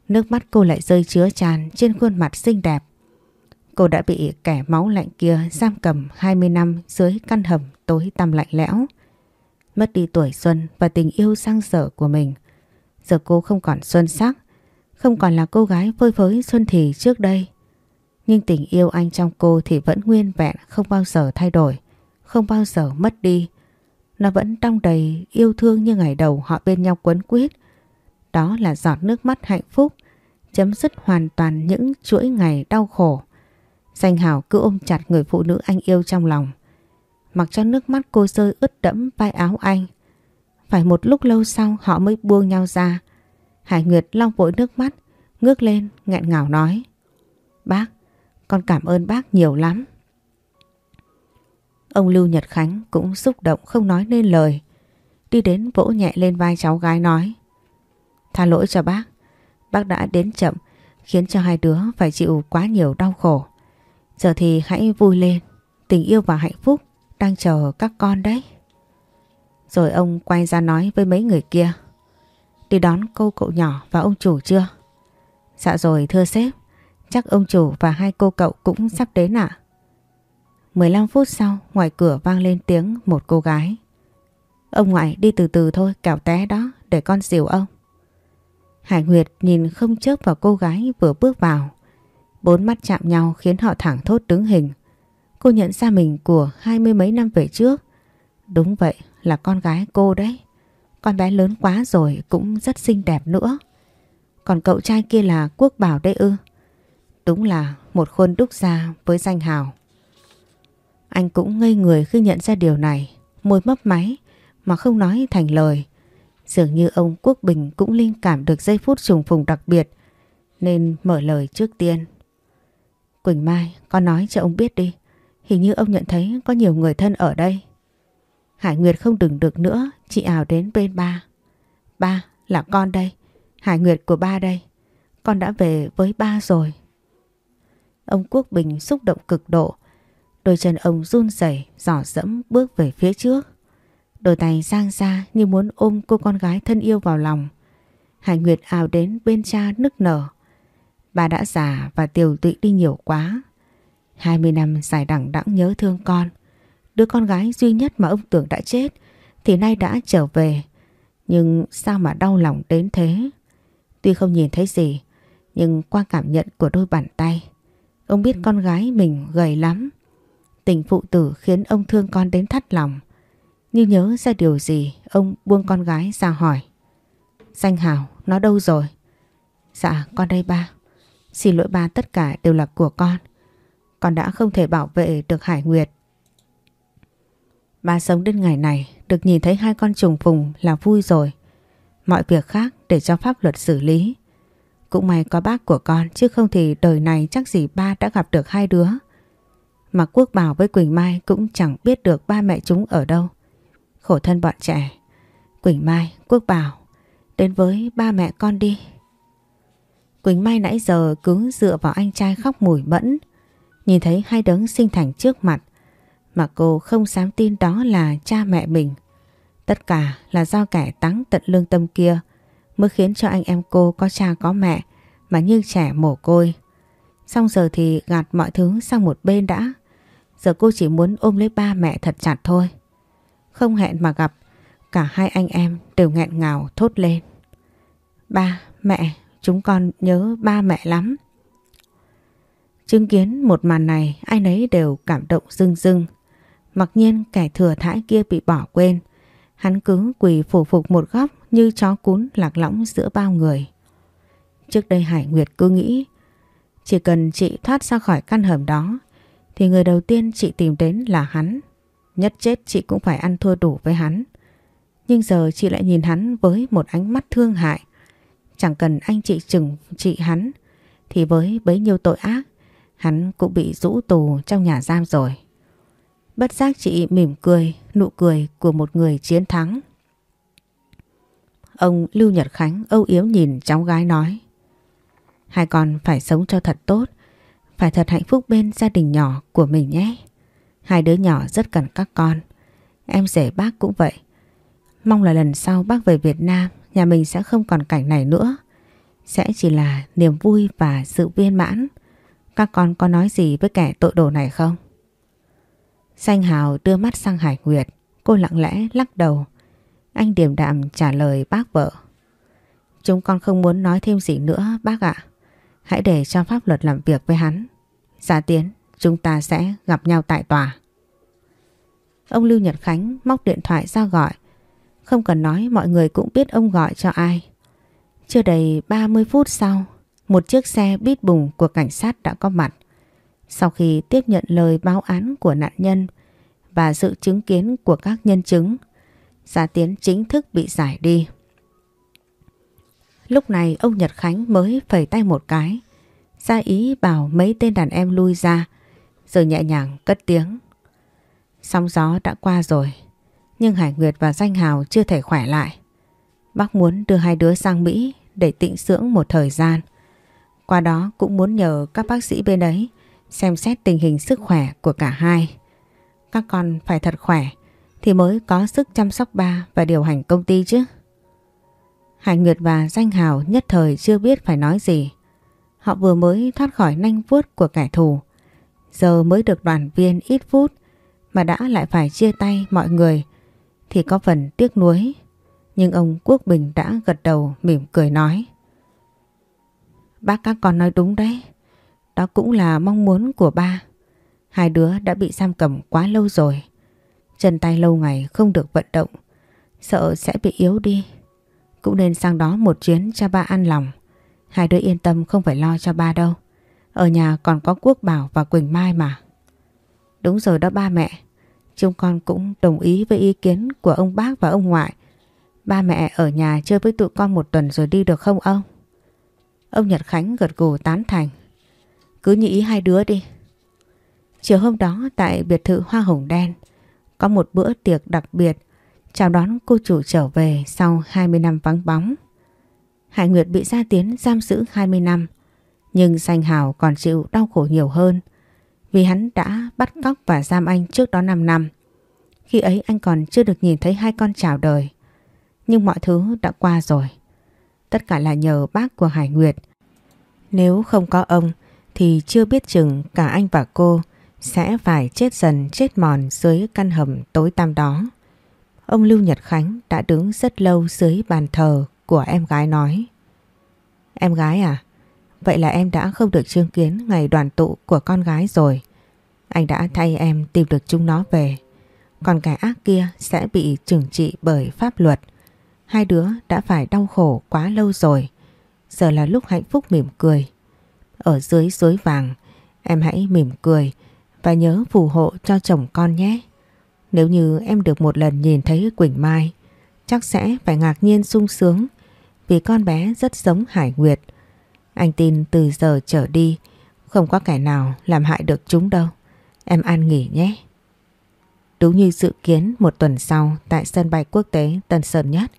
Nước mắt cô lại rơi chứa tràn trên khuôn mặt xinh đẹp. Cô đã bị kẻ máu lạnh kia giam cầm 20 năm dưới căn hầm tối tăm lạnh lẽo. Mất đi tuổi xuân và tình yêu sang sở của mình. Giờ cô không còn xuân sắc, không còn là cô gái phơi phới xuân thì trước đây. Nhưng tình yêu anh trong cô thì vẫn nguyên vẹn không bao giờ thay đổi, không bao giờ mất đi. Nó vẫn đong đầy yêu thương như ngày đầu họ bên nhau quấn quyết. Đó là giọt nước mắt hạnh phúc, chấm dứt hoàn toàn những chuỗi ngày đau khổ. Danh Hảo cứ ôm chặt người phụ nữ anh yêu trong lòng. Mặc cho nước mắt cô rơi ướt đẫm vai áo anh. Phải một lúc lâu sau họ mới buông nhau ra. Hải Nguyệt long vội nước mắt, ngước lên, nghẹn ngào nói. Bác, con cảm ơn bác nhiều lắm. Ông Lưu Nhật Khánh cũng xúc động không nói nên lời. Đi đến vỗ nhẹ lên vai cháu gái nói. Tha lỗi cho bác. Bác đã đến chậm khiến cho hai đứa phải chịu quá nhiều đau khổ. Giờ thì hãy vui lên, tình yêu và hạnh phúc đang chờ các con đấy. Rồi ông quay ra nói với mấy người kia. Đi đón cô cậu nhỏ và ông chủ chưa? Dạ rồi thưa sếp, chắc ông chủ và hai cô cậu cũng sắp đến ạ. À? 15 phút sau ngoài cửa vang lên tiếng một cô gái. Ông ngoại đi từ từ thôi kẻo té đó để con dìu ông. Hải Nguyệt nhìn không chớp vào cô gái vừa bước vào. Bốn mắt chạm nhau khiến họ thẳng thốt đứng hình. Cô nhận ra mình của hai mươi mấy năm về trước. Đúng vậy, là con gái cô đấy. Con bé lớn quá rồi cũng rất xinh đẹp nữa. Còn cậu trai kia là Quốc Bảo đây ư. Đúng là một khuôn đúc ra với danh hào. Anh cũng ngây người khi nhận ra điều này. Môi mấp máy, mà không nói thành lời. Dường như ông Quốc Bình cũng linh cảm được giây phút trùng phùng đặc biệt, nên mở lời trước tiên. Quỳnh Mai, con nói cho ông biết đi. Hình như ông nhận thấy có nhiều người thân ở đây. Hải Nguyệt không đừng được nữa, chị ảo đến bên ba. Ba, là con đây. Hải Nguyệt của ba đây. Con đã về với ba rồi. Ông Quốc Bình xúc động cực độ. Đôi chân ông run rẩy, giỏ dẫm bước về phía trước. Đôi tay giang ra như muốn ôm cô con gái thân yêu vào lòng. Hải Nguyệt ảo đến bên cha nức nở. Bà đã già và tiều tụy đi nhiều quá. 20 năm dài đẳng đẵng nhớ thương con. Đứa con gái duy nhất mà ông tưởng đã chết thì nay đã trở về. Nhưng sao mà đau lòng đến thế? Tuy không nhìn thấy gì, nhưng qua cảm nhận của đôi bàn tay, ông biết con gái mình gầy lắm. Tình phụ tử khiến ông thương con đến thắt lòng. Như nhớ ra điều gì, ông buông con gái ra hỏi. Danh Hảo, nó đâu rồi? Dạ, con đây ba. Xin lỗi ba tất cả đều là của con. Con đã không thể bảo vệ được Hải Nguyệt. Ba sống đến ngày này được nhìn thấy hai con trùng phùng là vui rồi. Mọi việc khác để cho pháp luật xử lý. Cũng may có bác của con chứ không thì đời này chắc gì ba đã gặp được hai đứa. Mà Quốc Bảo với Quỳnh Mai cũng chẳng biết được ba mẹ chúng ở đâu. Khổ thân bọn trẻ. Quỳnh Mai, Quốc Bảo, đến với ba mẹ con đi. Quỳnh Mai nãy giờ cứ dựa vào anh trai khóc mùi mẫn. Nhìn thấy hai đấng sinh thành trước mặt. Mà cô không dám tin đó là cha mẹ mình. Tất cả là do kẻ tắng tận lương tâm kia mới khiến cho anh em cô có cha có mẹ mà như trẻ mồ côi. Xong giờ thì gạt mọi thứ sang một bên đã. Giờ cô chỉ muốn ôm lấy ba mẹ thật chặt thôi. Không hẹn mà gặp, cả hai anh em đều nghẹn ngào thốt lên. Ba, mẹ, chúng con nhớ ba mẹ lắm. Chứng kiến một màn này ai nấy đều cảm động rưng rưng. Mặc nhiên kẻ thừa thãi kia bị bỏ quên. Hắn cứ quỳ phủ phục một góc như chó cún lạc lõng giữa bao người. Trước đây Hải Nguyệt cứ nghĩ, chỉ cần chị thoát ra khỏi căn hầm đó, thì người đầu tiên chị tìm đến là hắn. Nhất chết chị cũng phải ăn thua đủ với hắn. Nhưng giờ chị lại nhìn hắn với một ánh mắt thương hại. Chẳng cần anh chị chừng trị hắn thì với bấy nhiêu tội ác hắn cũng bị rũ tù trong nhà giam rồi. Bất giác chị mỉm cười, nụ cười của một người chiến thắng. Ông Lưu Nhật Khánh âu yếm nhìn cháu gái nói. Hai con phải sống cho thật tốt, phải thật hạnh phúc bên gia đình nhỏ của mình nhé. Hai đứa nhỏ rất cần các con. Em rể bác cũng vậy. Mong là lần sau bác về Việt Nam, nhà mình sẽ không còn cảnh này nữa. Sẽ chỉ là niềm vui và sự viên mãn. Các con có nói gì với kẻ tội đồ này không? Xanh Hào đưa mắt sang Hải Nguyệt. Cô lặng lẽ lắc đầu. Anh điềm đạm trả lời bác vợ. Chúng con không muốn nói thêm gì nữa bác ạ. Hãy để cho pháp luật làm việc với hắn. Giả tiến, chúng ta sẽ gặp nhau tại tòa. Ông Lưu Nhật Khánh móc điện thoại ra gọi. Không cần nói mọi người cũng biết ông gọi cho ai. Chưa đầy 30 phút sau, một chiếc xe bít bùng của cảnh sát đã có mặt. Sau khi tiếp nhận lời báo án của nạn nhân và sự chứng kiến của các nhân chứng, Gia Tiến chính thức bị giải đi. Lúc này ông Nhật Khánh mới phẩy tay một cái, ra ý bảo mấy tên đàn em lui ra, rồi nhẹ nhàng cất tiếng. Sóng gió đã qua rồi, nhưng Hải Nguyệt và Danh Hào chưa thể khỏe lại. Bác muốn đưa hai đứa sang Mỹ để tịnh dưỡng một thời gian. Qua đó cũng muốn nhờ các bác sĩ bên ấy xem xét tình hình sức khỏe của cả hai. Các con phải thật khỏe thì mới có sức chăm sóc ba và điều hành công ty chứ. Hải Nguyệt và Danh Hào nhất thời chưa biết phải nói gì. Họ vừa mới thoát khỏi nanh vuốt của kẻ thù. Giờ mới được đoàn viên ít phút mà đã lại phải chia tay mọi người thì có phần tiếc nuối. Nhưng ông Quốc Bình đã gật đầu, mỉm cười nói. Bác, các con nói đúng đấy. Đó cũng là mong muốn của ba. Hai đứa đã bị giam cầm quá lâu rồi. Chân tay lâu ngày không được vận động. Sợ sẽ bị yếu đi. Cũng nên sang đó một chuyến cho ba an lòng. Hai đứa yên tâm, không phải lo cho ba đâu. Ở nhà còn có Quốc Bảo và Quỳnh Mai mà. Đúng rồi đó ba mẹ. Chúng con cũng đồng ý với ý kiến của ông bác và ông ngoại. Ba mẹ ở nhà chơi với tụi con một tuần rồi đi được không ông? Ông Nhật Khánh gật gù tán thành. Cứ như ý hai đứa đi. Chiều hôm đó tại biệt thự Hoa Hồng Đen, có một bữa tiệc đặc biệt chào đón cô chủ trở về sau 20 năm vắng bóng. Hải Nguyệt bị Gia Tiến giam giữ 20 năm, nhưng Danh Hào còn chịu đau khổ nhiều hơn vì hắn đã bắt cóc và giam anh trước đó 5 năm. Khi ấy anh còn chưa được nhìn thấy hai con chào đời. Nhưng mọi thứ đã qua rồi. Tất cả là nhờ bác của Hải Nguyệt. Nếu không có ông thì chưa biết chừng cả anh và cô sẽ phải chết dần chết mòn dưới căn hầm tối tăm đó. Ông Lưu Nhật Khánh đã đứng rất lâu dưới bàn thờ của em gái nói. Em gái à? Vậy là em đã không được chứng kiến ngày đoàn tụ của con gái rồi. Anh đã thay em tìm được chúng nó về. Còn cái ác kia sẽ bị trừng trị bởi pháp luật. Hai đứa đã phải đau khổ quá lâu rồi. Giờ là lúc hạnh phúc mỉm cười. Ở dưới suối vàng, em hãy mỉm cười và nhớ phù hộ cho chồng con nhé. Nếu như em được một lần nhìn thấy Quỳnh Mai, chắc sẽ phải ngạc nhiên sung sướng vì con bé rất giống Hải Nguyệt. Anh tin từ giờ trở đi không có kẻ nào làm hại được chúng đâu. Em an nghỉ nhé. Đúng như dự kiến một tuần sau tại sân bay quốc tế Tân Sơn Nhất,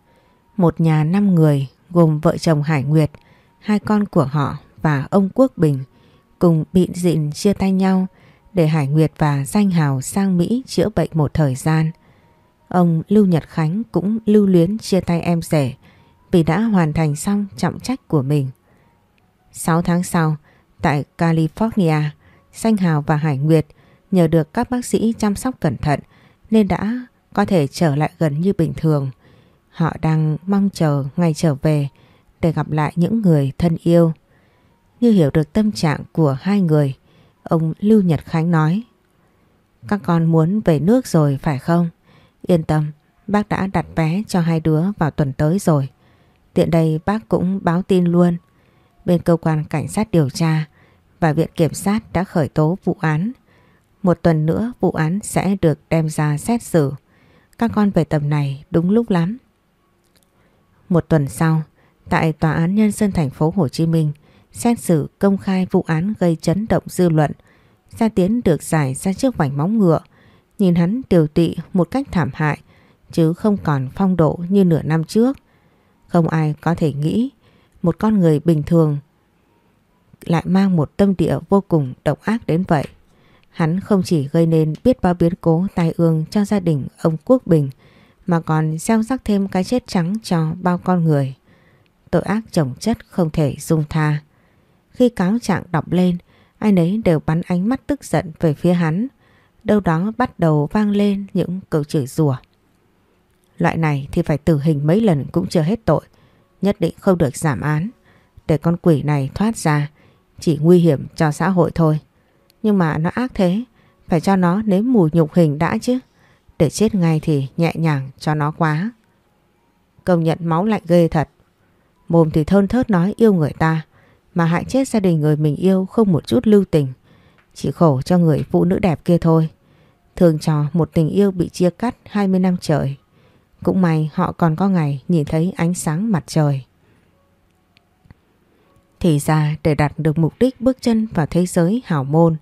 một nhà năm người gồm vợ chồng Hải Nguyệt, hai con của họ và ông Quốc Bình cùng bị dịn chia tay nhau để Hải Nguyệt và Danh Hào sang Mỹ chữa bệnh một thời gian. Ông Lưu Nhật Khánh cũng lưu luyến chia tay em rể vì đã hoàn thành xong trọng trách của mình. 6 tháng sau, tại California, Danh Hào và Hải Nguyệt nhờ được các bác sĩ chăm sóc cẩn thận nên đã có thể trở lại gần như bình thường. Họ đang mong chờ ngày trở về để gặp lại những người thân yêu. Như hiểu được tâm trạng của hai người, ông Lưu Nhật Khánh nói Các con muốn về nước rồi phải không? Yên tâm, bác đã đặt vé cho hai đứa vào tuần tới rồi. Tiện đây bác cũng báo tin luôn. Bên cơ quan cảnh sát điều tra và viện kiểm sát đã khởi tố vụ án. Một tuần nữa vụ án sẽ được đem ra xét xử. Các con về tầm này đúng lúc lắm. Một tuần sau, tại Tòa án Nhân dân thành phố Hồ Chí Minh, xét xử công khai vụ án gây chấn động dư luận. Gia Tiến được giải ra trước vành móng ngựa, nhìn hắn tiểu tị một cách thảm hại, chứ không còn phong độ như nửa năm trước. Không ai có thể nghĩ một con người bình thường lại mang một tâm địa vô cùng độc ác đến vậy. Hắn không chỉ gây nên biết bao biến cố tai ương cho gia đình ông Quốc Bình mà còn gieo rắc thêm cái chết trắng cho bao con người. Tội ác chồng chất không thể dung tha. Khi cáo trạng đọc lên, ai nấy đều bắn ánh mắt tức giận về phía hắn. Đâu đó bắt đầu vang lên những câu chửi rủa. Loại này thì phải tử hình mấy lần cũng chưa hết tội. Nhất định không được giảm án. Để con quỷ này thoát ra chỉ nguy hiểm cho xã hội thôi. Nhưng mà nó ác thế, phải cho nó nếm mùi nhục hình đã chứ. Để chết ngay thì nhẹ nhàng cho nó quá. Công nhận máu lạnh ghê thật. Mồm thì thơn thớt nói yêu người ta, mà hại chết gia đình người mình yêu không một chút lưu tình. Chỉ khổ cho người phụ nữ đẹp kia thôi. Thường cho một tình yêu bị chia cắt 20 năm trời. Cũng may họ còn có ngày nhìn thấy ánh sáng mặt trời. Thì ra để đạt được mục đích bước chân vào thế giới hảo môn,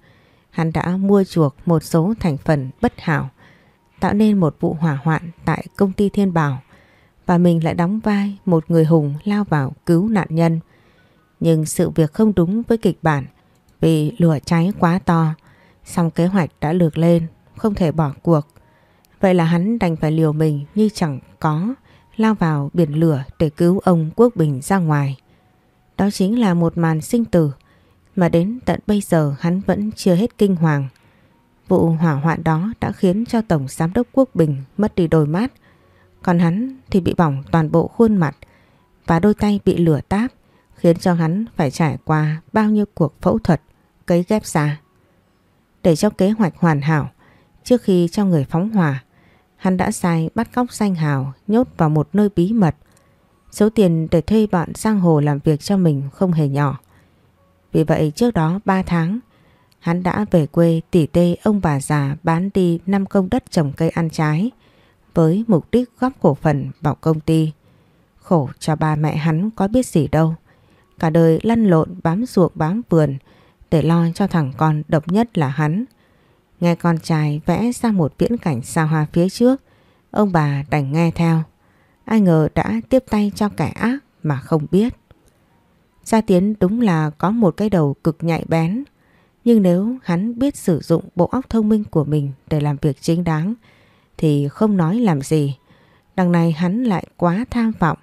hắn đã mua chuộc một số thành phần bất hảo, tạo nên một vụ hỏa hoạn tại công ty Thiên Bảo và mình lại đóng vai một người hùng lao vào cứu nạn nhân. Nhưng sự việc không đúng với kịch bản vì lửa cháy quá to, song kế hoạch đã lược lên, không thể bỏ cuộc. Vậy là hắn đành phải liều mình như chẳng có, lao vào biển lửa để cứu ông Quốc Bình ra ngoài. Đó chính là một màn sinh tử mà đến tận bây giờ hắn vẫn chưa hết kinh hoàng. Vụ hỏa hoạn đó đã khiến cho Tổng Giám đốc Quốc Bình mất đi đôi mắt, còn hắn thì bị bỏng toàn bộ khuôn mặt và đôi tay bị lửa táp khiến cho hắn phải trải qua bao nhiêu cuộc phẫu thuật cấy ghép da. Để cho kế hoạch hoàn hảo, trước khi cho người phóng hỏa, hắn đã sai bắt cóc danh hào nhốt vào một nơi bí mật Số tiền để thuê bọn sang hồ làm việc cho mình không hề nhỏ. Vì vậy trước đó 3 tháng, hắn đã về quê tỉ tê ông bà già bán đi 5 công đất trồng cây ăn trái với mục đích góp cổ phần vào công ty. Khổ cho ba mẹ hắn có biết gì đâu. Cả đời lăn lộn bám ruộng bám vườn để lo cho thằng con độc nhất là hắn. Nghe con trai vẽ ra một viễn cảnh xa hoa phía trước, ông bà đành nghe theo. Ai ngờ đã tiếp tay cho kẻ ác mà không biết. Gia Tiến đúng là có một cái đầu cực nhạy bén. Nhưng nếu hắn biết sử dụng bộ óc thông minh của mình để làm việc chính đáng thì không nói làm gì. Đằng này hắn lại quá tham vọng.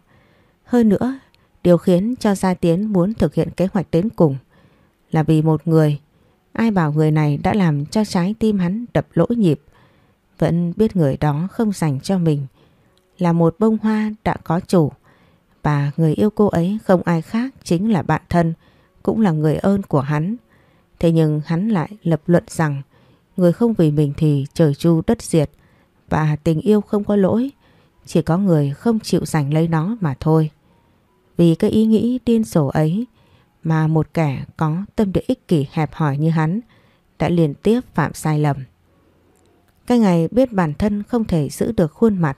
Hơn nữa, điều khiến cho Gia Tiến muốn thực hiện kế hoạch đến cùng là vì một người. Ai bảo người này đã làm cho trái tim hắn đập lỗ nhịp. Vẫn biết người đó không dành cho mình là một bông hoa đã có chủ và người yêu cô ấy không ai khác chính là bạn thân, cũng là người ơn của hắn. Thế nhưng hắn lại lập luận rằng người không vì mình thì trời chu đất diệt và tình yêu không có lỗi, chỉ có người không chịu giành lấy nó mà thôi. Vì cái ý nghĩ điên rồ ấy mà một kẻ có tâm địa ích kỷ hẹp hòi như hắn đã liên tiếp phạm sai lầm. Cái ngày biết bản thân không thể giữ được khuôn mặt,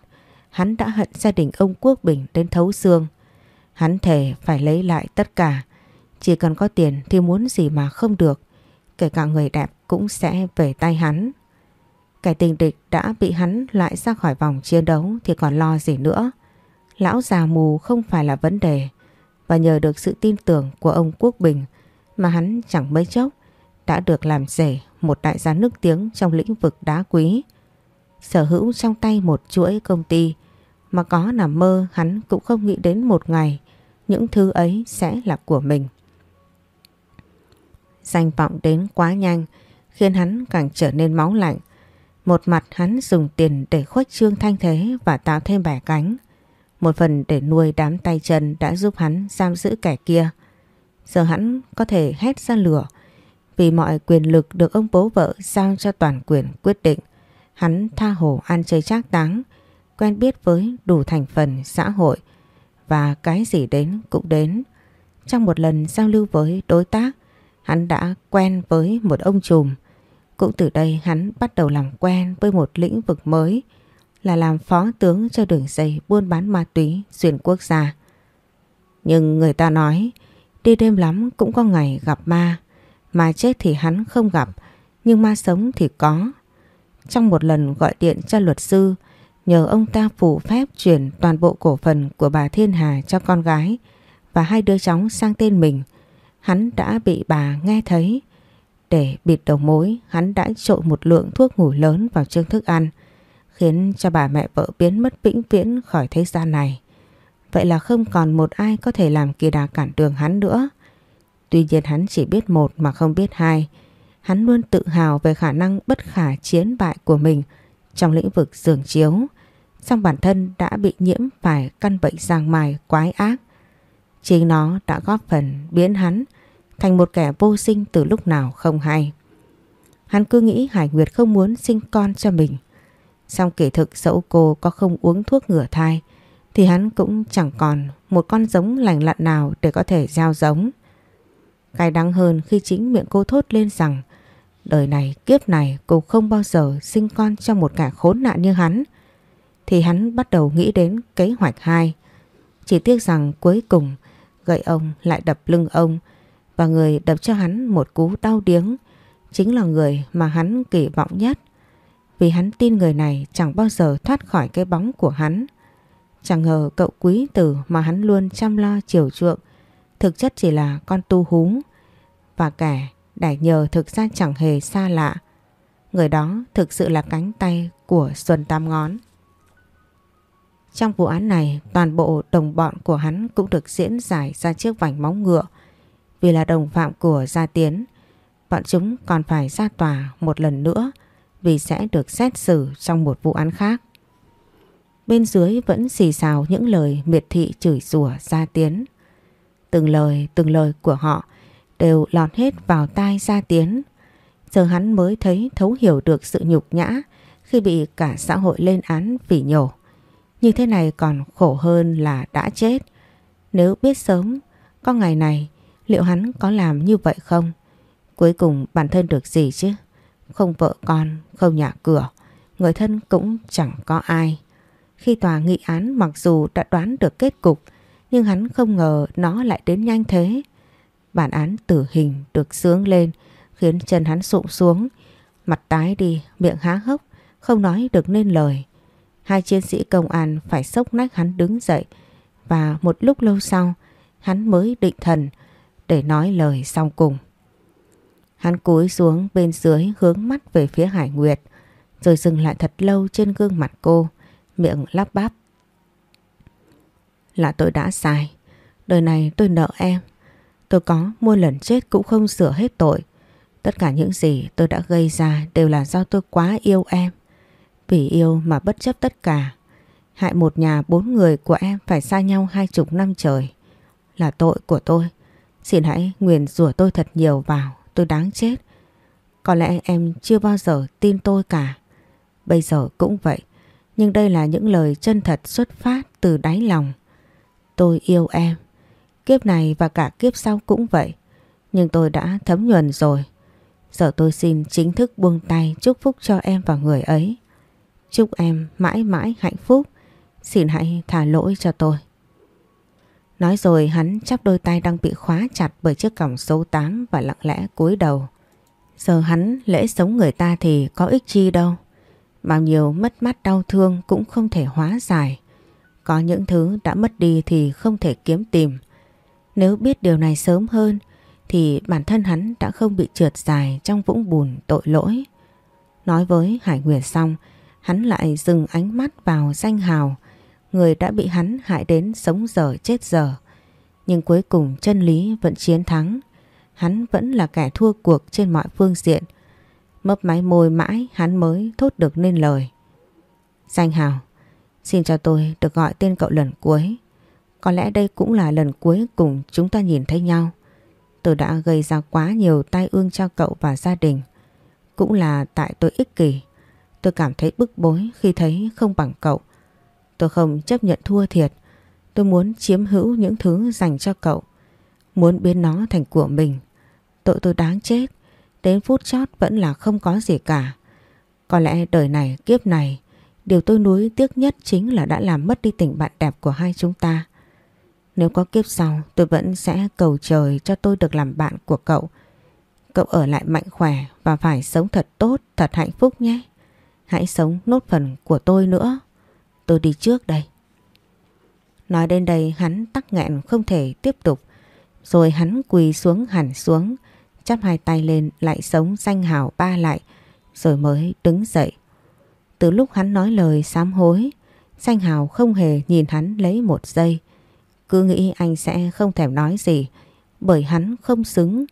hắn đã hận gia đình ông Quốc Bình đến thấu xương. Hắn thề phải lấy lại tất cả, chỉ cần có tiền thì muốn gì mà không được, kể cả người đẹp cũng sẽ về tay hắn. Kẻ tình địch đã bị hắn lại ra khỏi vòng chiến đấu thì còn lo gì nữa. Lão già mù không phải là vấn đề và nhờ được sự tin tưởng của ông Quốc Bình mà hắn chẳng mấy chốc đã được làm rể một đại gia nước tiếng trong lĩnh vực đá quý. Sở hữu trong tay một chuỗi công ty, mà có nằm mơ hắn cũng không nghĩ đến một ngày những thứ ấy sẽ là của mình. Danh vọng đến quá nhanh, khiến hắn càng trở nên máu lạnh. Một mặt hắn dùng tiền để khuếch trương thanh thế và tạo thêm bẻ cánh. Một phần để nuôi đám tay chân đã giúp hắn giam giữ kẻ kia. Giờ hắn có thể hét ra lửa vì mọi quyền lực được ông bố vợ giao cho toàn quyền quyết định. Hắn tha hồ ăn chơi trác táng, quen biết với đủ thành phần xã hội và cái gì đến cũng đến. Trong một lần giao lưu với đối tác, hắn đã quen với một ông trùm. Cũng từ đây hắn bắt đầu làm quen với một lĩnh vực mới là làm phó tướng cho đường dây buôn bán ma túy xuyên quốc gia. Nhưng người ta nói đi đêm lắm cũng có ngày gặp ma. Ma chết thì hắn không gặp nhưng ma sống thì có. Trong một lần gọi điện cho luật sư nhờ ông ta phủ phép chuyển toàn bộ cổ phần của bà Thiên Hà cho con gái và hai đứa cháu sang tên mình. Hắn đã bị bà nghe thấy. Để bịt đầu mối, hắn đã trộn một lượng thuốc ngủ lớn vào chương thức ăn, khiến cho bà mẹ vợ biến mất vĩnh viễn khỏi thế gian này. Vậy là không còn một ai có thể làm kỳ đà cản đường hắn nữa. Tuy nhiên hắn chỉ biết một mà không biết hai. Hắn luôn tự hào về khả năng bất khả chiến bại của mình trong lĩnh vực giường chiếu. Song bản thân đã bị nhiễm phải căn bệnh giang mài quái ác. Chính nó đã góp phần biến hắn thành một kẻ vô sinh từ lúc nào không hay. Hắn cứ nghĩ Hải Nguyệt không muốn sinh con cho mình xong kể thực dẫu cô có không uống thuốc ngừa thai, thì hắn cũng chẳng còn một con giống lành lặn nào để có thể gieo giống. Cái đáng hơn khi chính miệng cô thốt lên rằng, đời này, kiếp này cô không bao giờ sinh con cho một kẻ khốn nạn như hắn. Thì hắn bắt đầu nghĩ đến kế hoạch 2. Chỉ tiếc rằng cuối cùng, gậy ông lại đập lưng ông và người đập cho hắn một cú đau điếng, chính là người mà hắn kỳ vọng nhất. Vì hắn tin người này chẳng bao giờ thoát khỏi cái bóng của hắn. Chẳng ngờ cậu quý tử mà hắn luôn chăm lo chiều chuộng thực chất chỉ là con tu hú và kẻ đẩy nhờ thực ra chẳng hề xa lạ. Người đó thực sự là cánh tay của Xuân Tam Ngón. Trong vụ án này, toàn bộ đồng bọn của hắn cũng được diễn giải ra chiếc vành móng ngựa. Vì là đồng phạm của Gia Tiến, bọn chúng còn phải ra tòa một lần nữa vì sẽ được xét xử trong một vụ án khác. Bên dưới vẫn xì xào những lời miệt thị chửi rủa Gia Tiến. Từng lời, từng lời của họ đều lọt hết vào tai Gia Tiến. Giờ hắn mới thấy thấu hiểu được sự nhục nhã khi bị cả xã hội lên án vì nhổ. Như thế này còn khổ hơn là đã chết. Nếu biết sớm, có ngày này liệu hắn có làm như vậy không? Cuối cùng bản thân được gì chứ? Không vợ con, không nhà cửa, người thân cũng chẳng có ai. Khi tòa nghị án mặc dù đã đoán được kết cục, nhưng hắn không ngờ nó lại đến nhanh thế. Bản án tử hình được sướng lên khiến chân hắn sụm xuống. Mặt tái đi, miệng há hốc, không nói được nên lời. Hai chiến sĩ công an phải sốc nách hắn đứng dậy và một lúc lâu sau hắn mới định thần để nói lời sau cùng. Hắn cúi xuống bên dưới hướng mắt về phía Hải Nguyệt rồi dừng lại thật lâu trên gương mặt cô, miệng lắp bắp. Là tôi đã sai, đời này tôi nợ em. Tôi có mua lần chết cũng không sửa hết tội. Tất cả những gì tôi đã gây ra đều là do tôi quá yêu em. Vì yêu mà bất chấp tất cả. Hại một nhà bốn người của em phải xa nhau hai chục năm trời. Là tội của tôi. Xin hãy nguyền rủa tôi thật nhiều vào. Tôi đáng chết. Có lẽ em chưa bao giờ tin tôi cả. Bây giờ cũng vậy. Nhưng đây là những lời chân thật xuất phát từ đáy lòng. Tôi yêu em. Kiếp này và cả kiếp sau cũng vậy. Nhưng tôi đã thấm nhuần rồi. Giờ tôi xin chính thức buông tay chúc phúc cho em và người ấy. Chúc em mãi mãi hạnh phúc. Xin hãy thả lỗi cho tôi. Nói rồi hắn chắp đôi tay đang bị khóa chặt bởi chiếc còng số 8 và lặng lẽ cúi đầu. Giờ hắn lễ sống người ta thì có ích chi đâu. Bao nhiêu mất mát đau thương cũng không thể hóa giải. Có những thứ đã mất đi thì không thể kiếm tìm. Nếu biết điều này sớm hơn thì bản thân hắn đã không bị trượt dài trong vũng bùn tội lỗi. Nói với Hải Nguyệt xong, hắn lại dừng ánh mắt vào danh hào, người đã bị hắn hại đến sống dở chết dở. Nhưng cuối cùng chân lý vẫn chiến thắng, hắn vẫn là kẻ thua cuộc trên mọi phương diện. Mấp máy môi mãi hắn mới thốt được nên lời. Danh hào, xin cho tôi được gọi tên cậu lần cuối. Có lẽ đây cũng là lần cuối cùng chúng ta nhìn thấy nhau. Tôi đã gây ra quá nhiều tai ương cho cậu và gia đình. Cũng là tại tôi ích kỷ. Tôi cảm thấy bức bối khi thấy không bằng cậu. Tôi không chấp nhận thua thiệt. Tôi muốn chiếm hữu những thứ dành cho cậu. Muốn biến nó thành của mình. Tội tôi đáng chết. Đến phút chót vẫn là không có gì cả. Có lẽ đời này, kiếp này, điều tôi nuối tiếc nhất chính là đã làm mất đi tình bạn đẹp của hai chúng ta. Nếu có kiếp sau tôi vẫn sẽ cầu trời cho tôi được làm bạn của cậu. Cậu ở lại mạnh khỏe và phải sống thật tốt, thật hạnh phúc nhé. Hãy sống nốt phần của tôi nữa. Tôi đi trước đây. Nói đến đây hắn tắc nghẹn không thể tiếp tục. Rồi hắn quỳ xuống hẳn xuống, chắp hai tay lên lại sống danh hào ba lại, rồi mới đứng dậy. Từ lúc hắn nói lời sám hối, danh hào không hề nhìn hắn lấy một giây. Cứ nghĩ anh sẽ không thèm nói gì bởi hắn không xứng.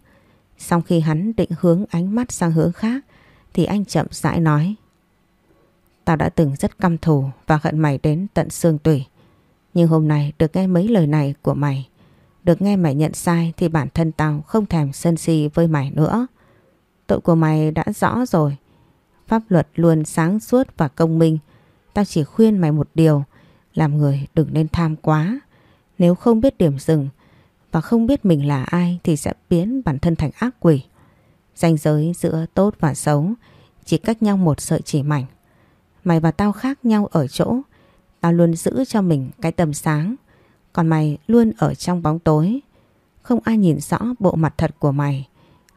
Sau khi hắn định hướng ánh mắt sang hướng khác thì anh chậm rãi nói. Tao đã từng rất căm thù và hận mày đến tận xương tủy. Nhưng hôm nay được nghe mấy lời này của mày, được nghe mày nhận sai thì bản thân tao không thèm sân si với mày nữa. Tội của mày đã rõ rồi. Pháp luật luôn sáng suốt và công minh. Tao chỉ khuyên mày một điều, làm người đừng nên tham quá. Nếu không biết điểm dừng và không biết mình là ai thì sẽ biến bản thân thành ác quỷ. Ranh giới giữa tốt và xấu chỉ cách nhau một sợi chỉ mảnh. Mày và tao khác nhau ở chỗ tao luôn giữ cho mình cái tầm sáng còn mày luôn ở trong bóng tối. Không ai nhìn rõ bộ mặt thật của mày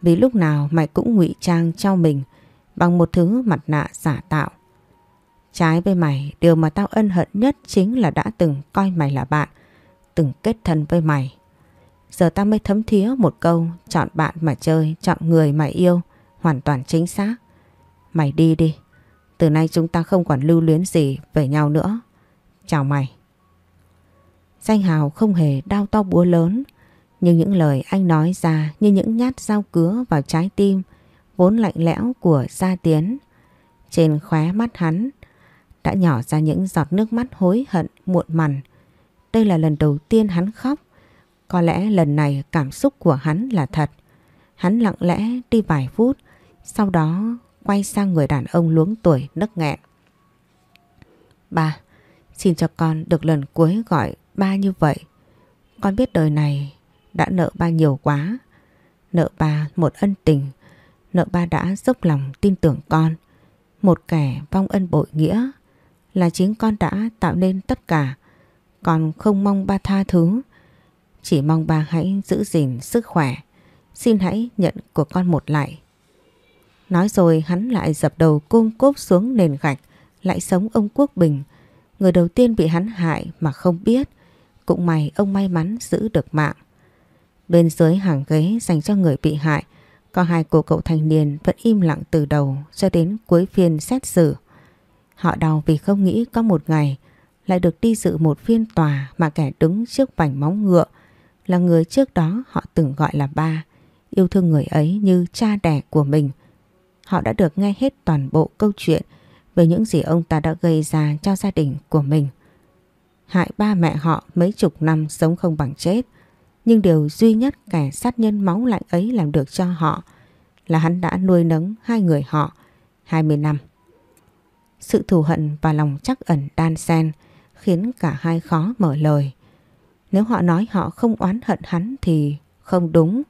vì lúc nào mày cũng ngụy trang cho mình bằng một thứ mặt nạ giả tạo. Trái với mày, điều mà tao ân hận nhất chính là đã từng coi mày là bạn từng kết thân với mày. Giờ tao mới thấm thía một câu chọn bạn mà chơi, chọn người mà yêu, hoàn toàn chính xác. Mày đi đi, từ nay chúng ta không còn lưu luyến gì về nhau nữa. Chào mày. Danh hào không hề đau to búa lớn, nhưng những lời anh nói ra như những nhát dao cứa vào trái tim vốn lạnh lẽo của Gia Tiến. Trên khóe mắt hắn đã nhỏ ra những giọt nước mắt hối hận muộn mằn đây là lần đầu tiên hắn khóc. Có lẽ lần này cảm xúc của hắn là thật. Hắn lặng lẽ đi vài phút, sau đó quay sang người đàn ông luống tuổi nấc nghẹn. Ba, xin cho con được lần cuối gọi ba như vậy. Con biết đời này đã nợ ba nhiều quá. Nợ ba một ân tình, nợ ba đã dốc lòng tin tưởng con. Một kẻ vong ân bội nghĩa là chính con đã tạo nên tất cả con không mong ba tha thứ Chỉ mong ba hãy giữ gìn sức khỏe Xin hãy nhận của con một lại Nói rồi hắn lại dập đầu cung cốp xuống nền gạch Lại sống ông Quốc Bình. Người đầu tiên bị hắn hại mà không biết Cũng may ông may mắn giữ được mạng. Bên dưới hàng ghế dành cho người bị hại Có hai cô cậu thanh niên vẫn im lặng từ đầu cho đến cuối phiên xét xử. Họ đau vì không nghĩ có một ngày lại được đi dự một phiên tòa mà kẻ đứng trước vành móng ngựa là người trước đó họ từng gọi là ba, yêu thương người ấy như cha đẻ của mình. Họ đã được nghe hết toàn bộ câu chuyện về những gì ông ta đã gây ra cho gia đình của mình. Hại ba mẹ họ mấy chục năm sống không bằng chết, nhưng điều duy nhất kẻ sát nhân máu lạnh ấy làm được cho họ là hắn đã nuôi nấng hai người họ 20 năm. Sự thù hận và lòng chắc ẩn đan xen khiến cả hai khó mở lời. Nếu họ nói họ không oán hận hắn thì không đúng.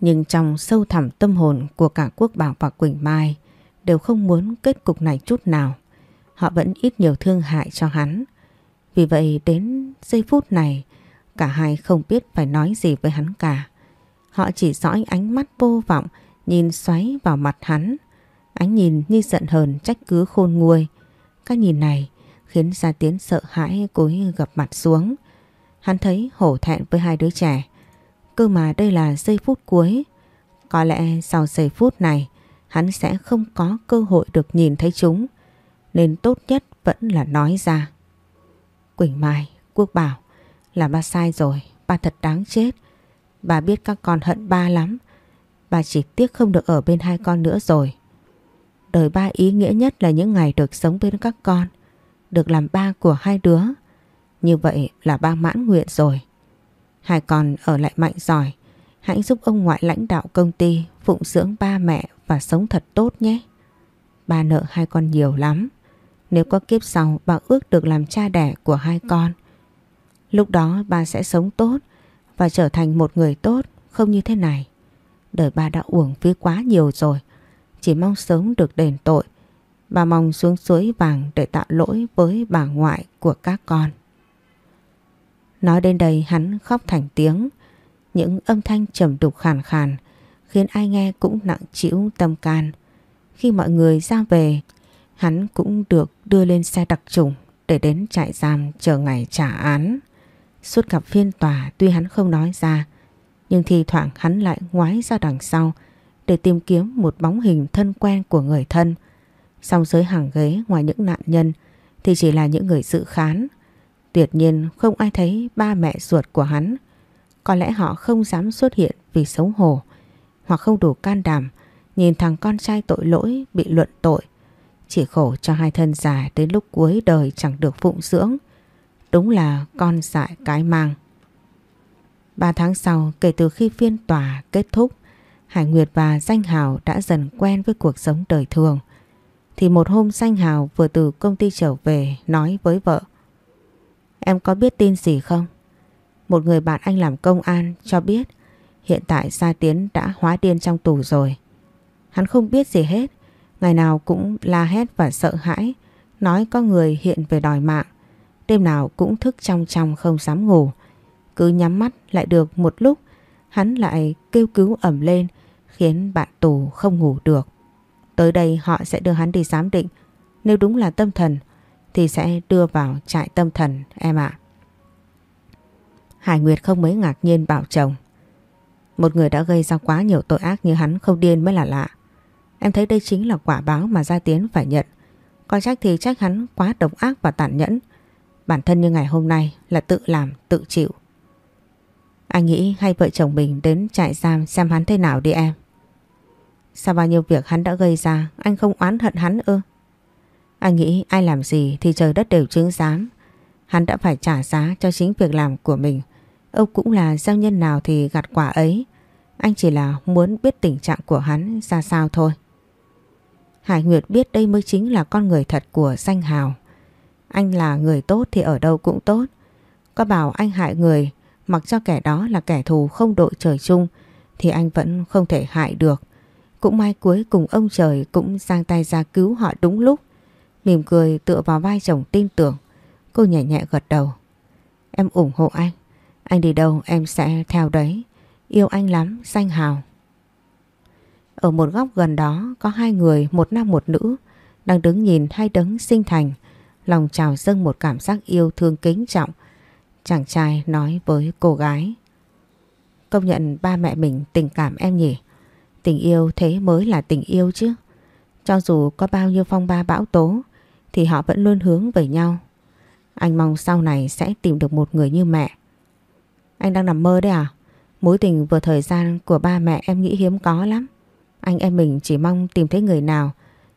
Nhưng trong sâu thẳm tâm hồn của cả Quốc Bảo và Quỳnh Mai, đều không muốn kết cục này chút nào. Họ vẫn ít nhiều thương hại cho hắn. Vì vậy đến giây phút này, cả hai không biết phải nói gì với hắn cả. Họ chỉ dõi ánh mắt vô vọng, nhìn xoáy vào mặt hắn. Ánh nhìn như giận hờn trách cứ khôn nguôi. Các nhìn này khiến Gia Tiến sợ hãi cúi gập mặt xuống. Hắn thấy hổ thẹn với hai đứa trẻ. Cơ mà đây là giây phút cuối. Có lẽ sau giây phút này hắn sẽ không có cơ hội được nhìn thấy chúng. Nên tốt nhất vẫn là nói ra. Quỳnh Mai, Quốc Bảo là ba sai rồi, ba thật đáng chết. Bà biết các con hận ba lắm. Bà chỉ tiếc không được ở bên hai con nữa rồi. Đời ba ý nghĩa nhất là những ngày được sống bên các con. Được làm ba của hai đứa. Như vậy là ba mãn nguyện rồi. Hai con ở lại mạnh giỏi. Hãy giúp ông ngoại lãnh đạo công ty phụng dưỡng ba mẹ và sống thật tốt nhé. Ba nợ hai con nhiều lắm. Nếu có kiếp sau, bà ước được làm cha đẻ của hai con. Lúc đó ba sẽ sống tốt và trở thành một người tốt, không như thế này. Đời ba đã uổng phí quá nhiều rồi. Chỉ mong sớm được đền tội. Bà mong xuống suối vàng để tạ lỗi với bà ngoại của các con. Nói đến đây hắn khóc thành tiếng. Những âm thanh trầm đục khàn khàn khiến ai nghe cũng nặng chịu tâm can. Khi mọi người ra về, hắn cũng được đưa lên xe đặc trùng để đến trại giam chờ ngày trả án. Suốt gặp phiên tòa tuy hắn không nói ra, nhưng thi thoảng hắn lại ngoái ra đằng sau để tìm kiếm một bóng hình thân quen của người thân. Sau dưới hàng ghế ngoài những nạn nhân thì chỉ là những người dự khán. Tuyệt nhiên không ai thấy ba mẹ ruột của hắn. Có lẽ họ không dám xuất hiện vì xấu hổ hoặc không đủ can đảm nhìn thằng con trai tội lỗi bị luận tội. Chỉ khổ cho hai thân già đến lúc cuối đời chẳng được phụng dưỡng. Đúng là con dại cái mang. Ba tháng sau kể từ khi phiên tòa kết thúc, Hải Nguyệt và Danh Hào đã dần quen với cuộc sống đời thường. Thì một hôm Danh Hào vừa từ công ty trở về nói với vợ. Em có biết tin gì không? Một người bạn anh làm công an cho biết hiện tại Gia Tiến đã hóa điên trong tù rồi. Hắn không biết gì hết, ngày nào cũng la hét và sợ hãi, nói có người hiện về đòi mạng. Đêm nào cũng thức trong trong không dám ngủ. Cứ nhắm mắt lại được một lúc, hắn lại kêu cứu ẩm lên, khiến bạn tù không ngủ được. Tới đây họ sẽ đưa hắn đi giám định. Nếu đúng là tâm thần, thì sẽ đưa vào trại tâm thần em ạ. Hải Nguyệt không mấy ngạc nhiên bảo chồng. Một người đã gây ra quá nhiều tội ác như hắn không điên mới là lạ. Em thấy đây chính là quả báo mà Gia Tiến phải nhận. Coi trách thì trách hắn quá độc ác và tàn nhẫn. Bản thân như ngày hôm nay là tự làm, tự chịu. Anh nghĩ hay vợ chồng mình đến trại giam xem hắn thế nào đi em. Sao bao nhiêu việc hắn đã gây ra anh không oán hận hắn ư? Anh nghĩ ai làm gì thì trời đất đều chứng giám. Hắn đã phải trả giá cho chính việc làm của mình. ông cũng là giao nhân nào thì gặt quả ấy. Anh chỉ là muốn biết tình trạng của hắn ra sao thôi. Hải Nguyệt biết đây mới chính là con người thật của danh hào. Anh là người tốt thì ở đâu cũng tốt. Có bảo anh hại người, mặc cho kẻ đó là kẻ thù không đội trời chung, thì anh vẫn không thể hại được. Cũng may cuối cùng ông trời cũng giang tay ra cứu họ đúng lúc. Mỉm cười tựa vào vai chồng tin tưởng. Cô nhẹ nhẹ gật đầu. Em ủng hộ anh. Anh đi đâu em sẽ theo đấy. Yêu anh lắm, danh hào. Ở một góc gần đó có hai người, một nam một nữ, đang đứng nhìn hai đấng sinh thành. Lòng trào dâng một cảm giác yêu thương kính trọng. Chàng trai nói với cô gái. Công nhận ba mẹ mình tình cảm em nhỉ? Tình yêu thế mới là tình yêu chứ. Cho dù có bao nhiêu phong ba bão tố thì họ vẫn luôn hướng về nhau. Anh mong sau này sẽ tìm được một người như mẹ. Anh đang nằm mơ đấy à? Mối tình vừa thời gian của ba mẹ em nghĩ hiếm có lắm. Anh em mình chỉ mong tìm thấy người nào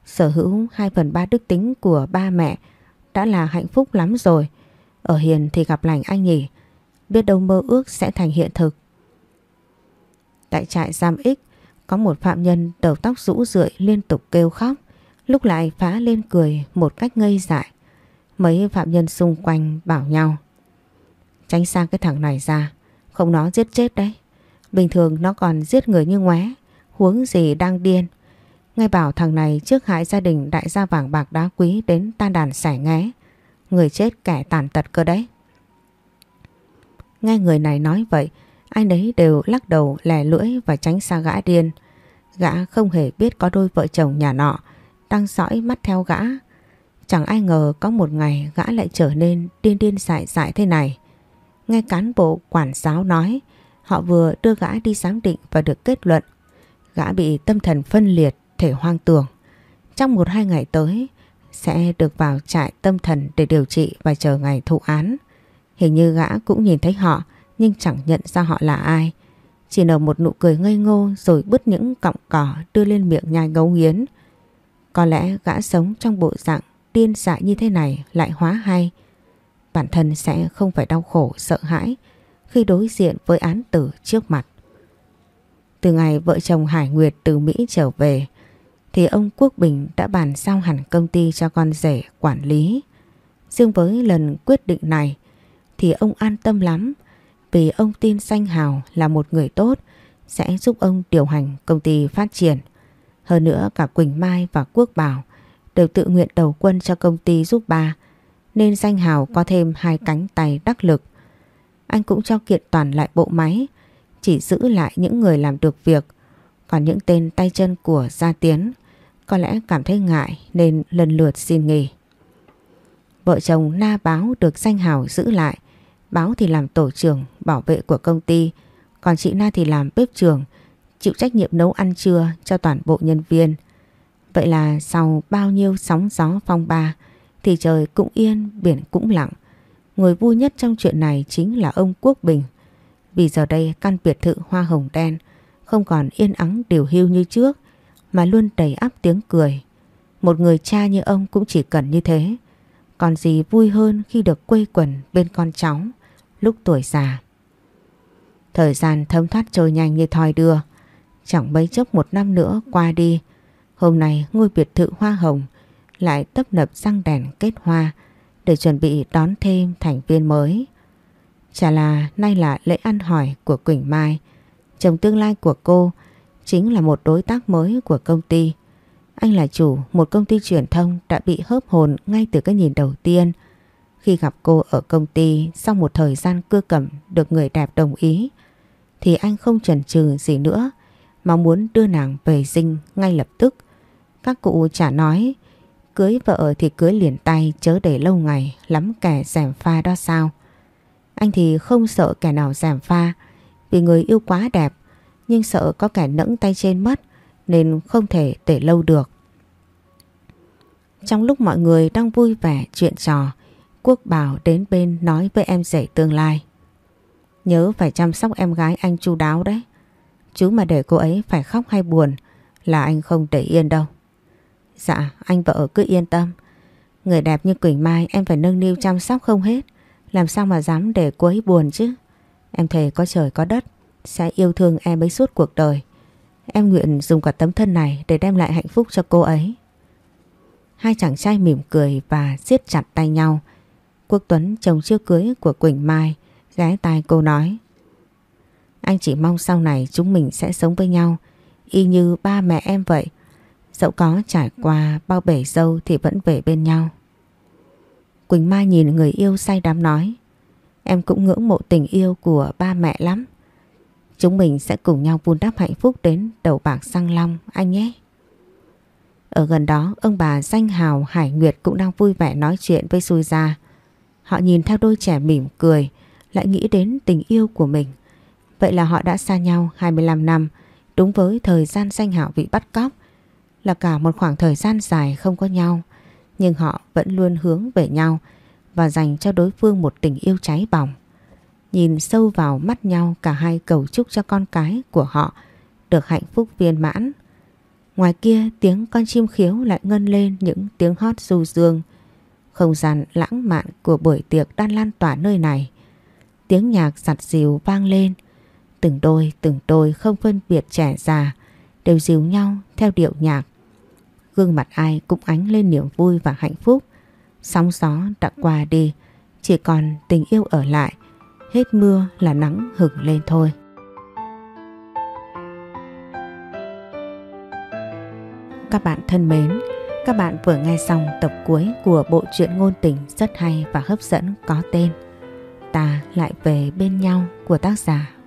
sở hữu 2 phần 3 đức tính của ba mẹ đã là hạnh phúc lắm rồi. Ở hiền thì gặp lành anh nhỉ. Biết đâu mơ ước sẽ thành hiện thực. Tại trại giam X, có một phạm nhân đầu tóc rũ rượi liên tục kêu khóc. Lúc lại phá lên cười một cách ngây dại. Mấy phạm nhân xung quanh bảo nhau. Tránh xa cái thằng này ra. Không nó giết chết đấy. Bình thường nó còn giết người như ngoé. Huống gì đang điên. Ngay bảo thằng này trước hại gia đình đại gia vàng bạc đá quý đến tan đàn xẻ ngé. Người chết kẻ tàn tật cơ đấy. Nghe người này nói vậy, ai nấy đều lắc đầu lè lưỡi và tránh xa gã điên. Gã không hề biết có đôi vợ chồng nhà nọ đang dõi mắt theo gã. Chẳng ai ngờ có một ngày gã lại trở nên điên điên dại dại thế này. Nghe cán bộ quản giáo nói, họ vừa đưa gã đi giám định và được kết luận. Gã bị tâm thần phân liệt, thể hoang tưởng. Trong một hai ngày tới, sẽ được vào trại tâm thần để điều trị và chờ ngày thụ án. Hình như gã cũng nhìn thấy họ nhưng chẳng nhận ra họ là ai. Chỉ nở một nụ cười ngây ngô rồi bứt những cọng cỏ đưa lên miệng nhai ngấu nghiến. Có lẽ gã sống trong bộ dạng điên dại như thế này lại hóa hay. Bản thân sẽ không phải đau khổ, sợ hãi khi đối diện với án tử trước mặt. Từ ngày vợ chồng Hải Nguyệt từ Mỹ trở về thì ông Quốc Bình đã bàn giao hẳn công ty cho con rể quản lý. Riêng với lần quyết định này thì ông an tâm lắm vì ông tin xanh Hào là một người tốt sẽ giúp ông điều hành công ty phát triển. Hơn nữa cả Quỳnh Mai và Quốc Bảo đều tự nguyện đầu quân cho công ty giúp ba nên Danh Hào có thêm hai cánh tay đắc lực. Anh cũng cho kiện toàn lại bộ máy chỉ giữ lại những người làm được việc còn những tên tay chân của Gia Tiến có lẽ cảm thấy ngại nên lần lượt xin nghỉ. Vợ chồng Na Báo được danh hào giữ lại Báo thì làm tổ trưởng bảo vệ của công ty, còn chị Na thì làm bếp trưởng, chịu trách nhiệm nấu ăn trưa cho toàn bộ nhân viên. Vậy là sau bao nhiêu sóng gió phong ba thì trời cũng yên, biển cũng lặng. Người vui nhất trong chuyện này chính là ông Quốc Bình. Vì giờ đây căn biệt thự hoa hồng đen không còn yên ắng điều hưu như trước mà luôn đầy áp tiếng cười. Một người cha như ông cũng chỉ cần như thế. Còn gì vui hơn khi được quây quần bên con cháu lúc tuổi già. Thời gian thấm thoát trôi nhanh như thoi đưa. Chẳng mấy chốc một năm nữa qua đi. Hôm nay ngôi biệt thự hoa hồng lại tấp nập răng đèn kết hoa để chuẩn bị đón thêm thành viên mới. Chả là nay là lễ ăn hỏi của Quỳnh Mai. Chồng tương lai của cô chính là một đối tác mới của công ty. Anh là chủ một công ty truyền thông đã bị hớp hồn ngay từ cái nhìn đầu tiên. Khi gặp cô ở công ty sau một thời gian cưa cẩm được người đẹp đồng ý, thì anh không chần chừ gì nữa mà muốn đưa nàng về dinh ngay lập tức. Các cụ chả nói, cưới vợ thì cưới liền tay, chớ để lâu ngày, lắm kẻ giảm pha đó sao. Anh thì không sợ kẻ nào giảm pha, vì người yêu quá đẹp, nhưng sợ có kẻ nẫng tay trên mất, nên không thể để lâu được. Trong lúc mọi người đang vui vẻ chuyện trò, Quốc Bảo đến bên nói với em rể tương lai. Nhớ phải chăm sóc em gái anh chu đáo đấy chú mà để cô ấy phải khóc hay buồn là anh không để yên đâu. Dạ, anh vợ cứ yên tâm. Người đẹp như Quỳnh Mai em phải nâng niu chăm sóc không hết. Làm sao mà dám để cô ấy buồn chứ. Em thề có trời có đất sẽ yêu thương em ấy suốt cuộc đời. Em nguyện dùng cả tấm thân này để đem lại hạnh phúc cho cô ấy. Hai chàng trai mỉm cười và siết chặt tay nhau Quốc Tuấn chồng chưa cưới của Quỳnh Mai ghé tai cô nói anh chỉ mong sau này chúng mình sẽ sống với nhau. Y như ba mẹ em vậy. Dẫu có trải qua bao bể dâu thì vẫn về bên nhau. Quỳnh Mai nhìn người yêu say đắm nói Em cũng ngưỡng mộ tình yêu của ba mẹ lắm. Chúng mình sẽ cùng nhau vun đắp hạnh phúc đến đầu bạc sang long anh nhé. Ở gần đó ông bà danh hào Hải Nguyệt cũng đang vui vẻ nói chuyện với Xui Gia. Họ nhìn theo đôi trẻ mỉm cười, lại nghĩ đến tình yêu của mình. Vậy là họ đã xa nhau 25 năm, đúng với thời gian danh hảo bị bắt cóc. Là cả một khoảng thời gian dài không có nhau, nhưng họ vẫn luôn hướng về nhau và dành cho đối phương một tình yêu cháy bỏng. Nhìn sâu vào mắt nhau cả hai cầu chúc cho con cái của họ được hạnh phúc viên mãn. Ngoài kia tiếng con chim khiếu lại ngân lên những tiếng hót du dương không gian lãng mạn của buổi tiệc đang lan tỏa nơi này. Tiếng nhạc giặt dìu vang lên. Từng đôi từng đôi không phân biệt trẻ già đều dìu nhau theo điệu nhạc. Gương mặt ai cũng ánh lên niềm vui và hạnh phúc. Sóng gió đã qua đi, chỉ còn tình yêu ở lại. hết mưa là nắng hửng lên thôi. Các bạn thân mến, các bạn vừa nghe xong tập cuối của bộ truyện ngôn tình rất hay và hấp dẫn có tên Ta lại về bên nhau của tác giả